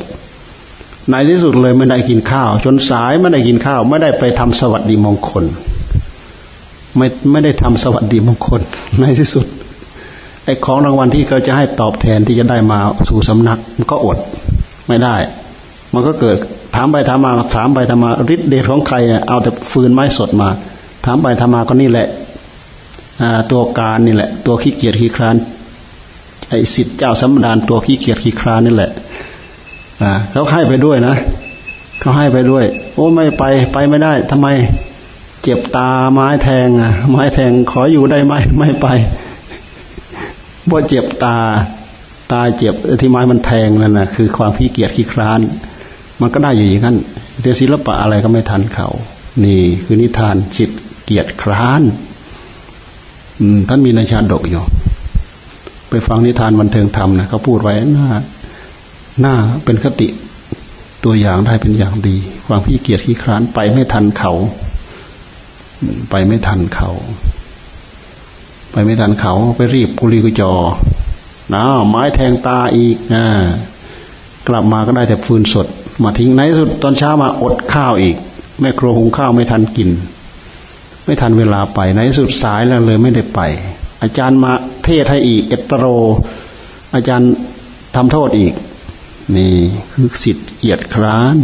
ในที่สุดเลยไม่ได้กินข้าว จนสายไม่ได้กินข้าว ไม่ได้ไปทำสวัสดีมงคล ไม่ไม่ได้ทำสวัสดีมงคล ในที่สุดไอ้ของรางวัลที่เขาจะให้ตอบแทนที่จะได้มาสู่สำนัก มันก็อดไม่ได้ มันก็เกิดถามไปถามมาถามไปถามมาฤทธิ์เดชของใครเอาแต่ฟืนไม้สดมา ถามไปถามมาก็นี่แหละตัวการนี่แหละ ตัวขี้เกียจขี้คร้านไอ้สิทธิ์เจ้าสมดานตัวขี้เกียจขี้คร้านนี่แหละ เขาให้ไปด้วยนะเขาให้ไปด้วย โอ้ไม่ไปไปไม่ได้ทำไมเจ็บตาไม้แทงอะ ไม้แทงขออยู่ได้ไหมไม่ไปเพราะเจ็บตา ตาเจ็บที่ไม้มันแทงนั่นนะคือความขี้เกียจขี้คร้าน มันก็ได้อยู่อย่างนั้นเรียนศิลปะอะไรก็ไม่ทันเขา นี่คือนิทานจิตเกียจคร้านท่านมีในชาดกอยู่ ไปฟังนิทานบันเทิงธรรมนะเขาพูดไว้น้า หน้าเป็นคติตัวอย่างได้เป็นอย่างดี ความขี้เกียจขี้คร้านไปไม่ทันเขา ไปไม่ทันเขา ไปไม่ทันเขาไปรีบกุลีกุจอนะไม้แทงตาอีกนะกลับมาก็ได้แต่ฟืนสด มาทิ้งในสุดตอนเช้ามาอดข้าวอีก แม่ครัวหุงข้าวไม่ทันกิน ไม่ทันเวลาไปในสุดสายแล้วเลยไม่ได้ไป อาจารย์มาเทศให้อีก เอตโร อาจารย์ทำโทษอีก นี่คือสิทธิ์เกียรติคร้าน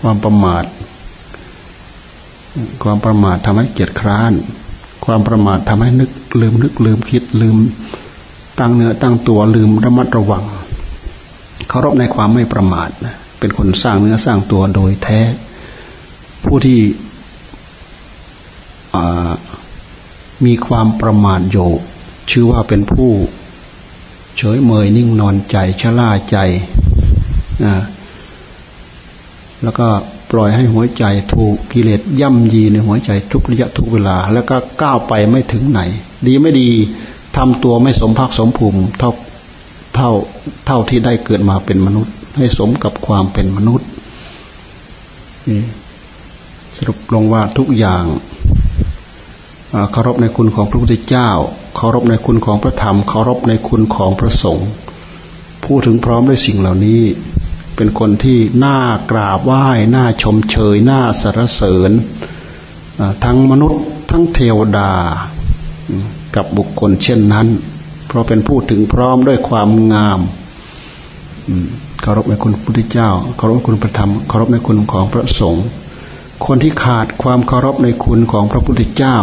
ความประมาท ความประมาททำให้เกียจคร้าน ความประมาททำให้นึกลืมนึกลืมคิดลืม ตั้งเนื้อตั้งตัวลืมระมัดระวังเคารพในความไม่ประมาทนะเป็นคนสร้างเนื้อสร้างตัวโดยแท้ ผู้ที่มีความประมาทโย ชื่อว่าเป็นผู้เฉยเมยนิ่งนอนใจชะล่าใจแล้วก็ปล่อยให้หัวใจถูกกิเลสย่ำยีในหัวใจทุกระยะทุกเวลา แล้วก็ก้าวไปไม่ถึงไหน ดีไม่ดีทำตัวไม่สมภาคสมภูมิเท่าเท่าเท่าที่ได้เกิดมาเป็นมนุษย์ ให้สมกับความเป็นมนุษย์สรุปลงว่าทุกอย่างเคารพในคุณของพระพุทธเจ้า เคารพในคุณของพระธรรม เคารพในคุณของพระสงฆ์พูดถึงพร้อมด้วยสิ่งเหล่านี้ เป็นคนที่น่ากราบไหว้น่าชมเชยน่าสรรเสริญทั้งมนุษย์ทั้งเทวดากับบุคคลเช่นนั้น เพราะเป็นผู้ถึงพร้อมด้วยความงามเคารพในคุณพระพุทธเจ้าเคารพคุณพระธรรมเคารพในคุณของพระสงฆ์คนที่ขาดความเคารพในคุณของพระพุทธเจ้า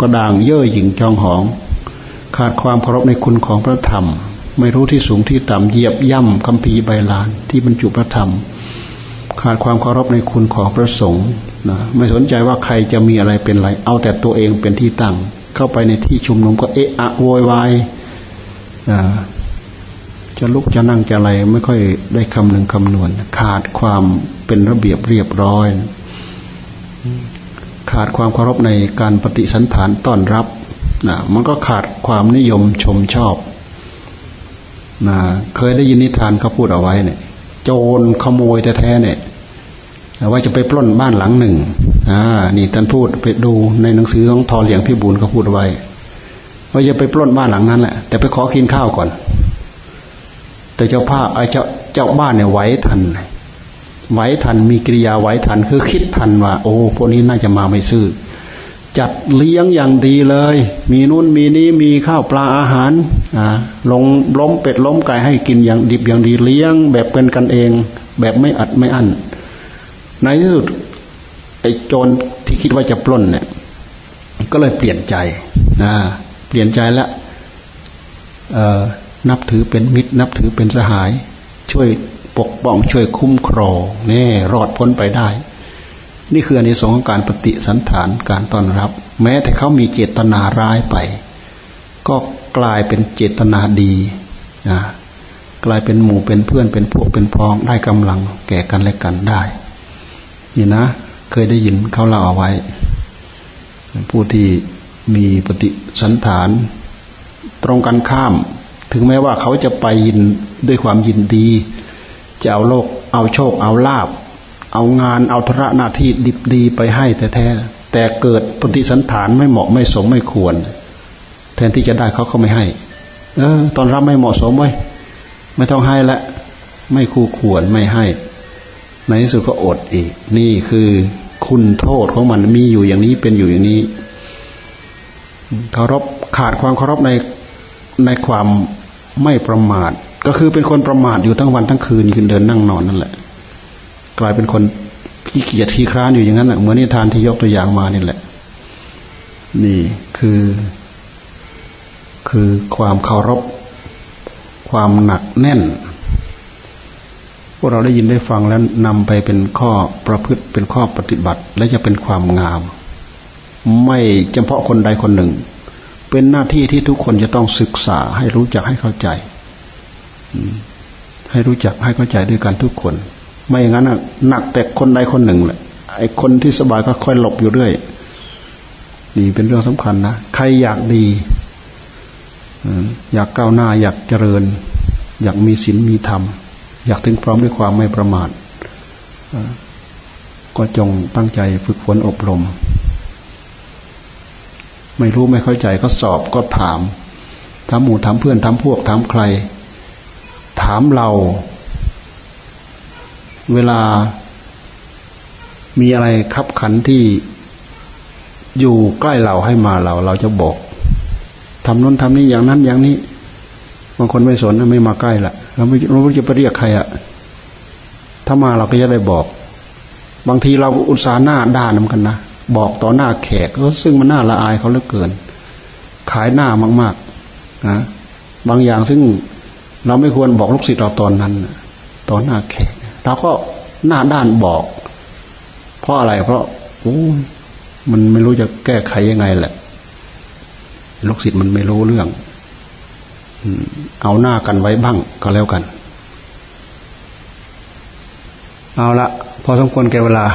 ก็ด่างเย่อหยิ่งจองหอง ขาดความเคารพในคุณของพระธรรม ไม่รู้ที่สูงที่ต่ำเหยียบย่ำคำพีใบลานที่บรรจุพระธรรม ขาดความเคารพในคุณของพระสงฆ์นะไม่สนใจว่าใครจะมีอะไรเป็นไร เอาแต่ตัวเองเป็นที่ตั้ง เข้าไปในที่ชุมนุมก็เอะอะโวยวายจะลุกจะนั่งจะอะไรไม่ค่อยได้คำนึงคำนวณ ขาดความเป็นระเบียบเรียบร้อย ขาดความเคารพในการปฏิสันฐานต้อนรับ นะมันก็ขาดความนิยมชมชอบนะเคยได้ยินนิทานเขาพูดเอาไว้เนี่ย โจรขโมยแท้ๆเนี่ยว่าจะไปปล้นบ้านหลังหนึ่งอ่านี่ท่านพูดไปดูในหนังสือของทอเหลียงพี่บุญเขาพูดไว้ ว่าจะไปปล้นบ้านหลังนั้นแหละ แต่ไปขอกินข้าวก่อน แต่เจ้าภาพไอ้เจ้าเจ้าบ้านเนี่ยไหวทันไหวทันมีกิริยาไหวทันคือคิดทันว่า โอ้พวกนี้น่าจะมาไม่ซื่อ จัดเลี้ยงอย่างดีเลย มีนู่นมีนี้มีข้าวปลาอาหารอ่าลงล้มเป็ดล้มไก่ให้กินอย่างดิบอย่างดีเลี้ยง แบบเป็นกันเอง แบบไม่อัดไม่อั้นในที่สุดไอ้โจรที่คิดว่าจะปล้นเนี่ย ก็เลยเปลี่ยนใจนะเปลี่ยนใจแล้วนับถือเป็นมิตร นับถือเป็นสหาย ช่วยปกป้องช่วยคุ้มครองนี่รอดพ้นไปได้ นี่คืออนนี้สองของการปฏิสันฐานการต้อนรับ แม้แต่เขามีเจตนาร้ายไป ก็กลายเป็นเจตนาดีนะกลายเป็นหมู่เป็นเพื่อนเป็นพวกเป็นพ้องได้กำลังแก่กันและกันได้ นี่นะ เคยได้ยินเขาเล่าเอาไว้ ผู้ที่มีปฏิสันฐาน ตรงกันข้าม ถึงแม้ว่าเขาจะไปยินด้วยความยินดี จะเอาโลกเอาโชคเอาลาบ เอางานเอาธุระหน้าที่ดิบดีไปให้แต่แท้แต่เกิดปฏิสันฐานไม่เหมาะไม่สมไม่ควร แทนที่จะได้เขาเขาไม่ให้ เออ ตอนรับไม่เหมาะสมไว้ไม่ต้องให้ละ ไม่คู่ควรไม่ให้ ในที่สุดก็อดอีก นี่คือคุณโทษของมันมีอยู่อย่างนี้เป็นอยู่อย่างนี้เคารพขาดความเคารพในในความไม่ประมาท ก็คือเป็นคนประมาทอยู่ทั้งวันทั้งคืนยืนเดินนั่งนอนนั่นแหละ กลายเป็นคนขี้เกียจขี้คร้านอยู่อย่างนั้นแหละเหมือนนิทานที่ยกตัวอย่างมานี่แหละ นี่คือ คือความเคารพ ความหนักแน่น พวกเราได้ยินได้ฟังแล้วนำไปเป็นข้อประพฤติเป็นข้อปฏิบัติ และจะเป็นความงาม ไม่เฉพาะคนใดคนหนึ่ง เป็นหน้าที่ที่ทุกคนจะต้องศึกษาให้รู้จักให้เข้าใจ ให้รู้จักให้เข้าใจด้วยกันทุกคน ไม่อย่างนั้นหนักแต่คนใดคนหนึ่งแหละไอ้คนที่สบายก็ค่อยหลบอยู่เรื่อยนี่เป็นเรื่องสำคัญนะใครอยากดีอยากก้าวหน้า อยากเจริญ อยากมีศีลมีธรรม อยากถึงพร้อมด้วยความไม่ประมาทก็จงตั้งใจฝึกฝนอบรม ไม่รู้ไม่เข้าใจก็สอบก็ถาม ถามหมู่ถามเพื่อนถามพวกถามใคร ถามเรา เวลา มีอะไรขับขันที่อยู่ใกล้เราให้มาเรา เราจะบอกทำนู้นทำนี้อย่างนั้นอย่างนี้บางคนไม่สนไม่มาใกล้ละเราไม่รู้จะไปเรียกใครอะถ้ามาเราก็จะได้บอก บางทีเราอุตส่าห์หน้าด่านำกันนะบอกต่อหน้าแขกซึ่งมันน่าละอายเขาเหลือเกิน ขายหน้ามากๆนะบางอย่างซึ่งเราไม่ควรบอกลูกศิษย์เราตอนนั้นต่อหน้าแขก เราก็หน้าด้านบอก เพราะอะไรเพราะโอ้มันไม่รู้จะแก้ไขยังไงแหละลูกศิษย์มันไม่รู้เรื่องเอาหน้ากันไว้บ้างก็แล้วกัน เอาละพอสมควรแก่เวลา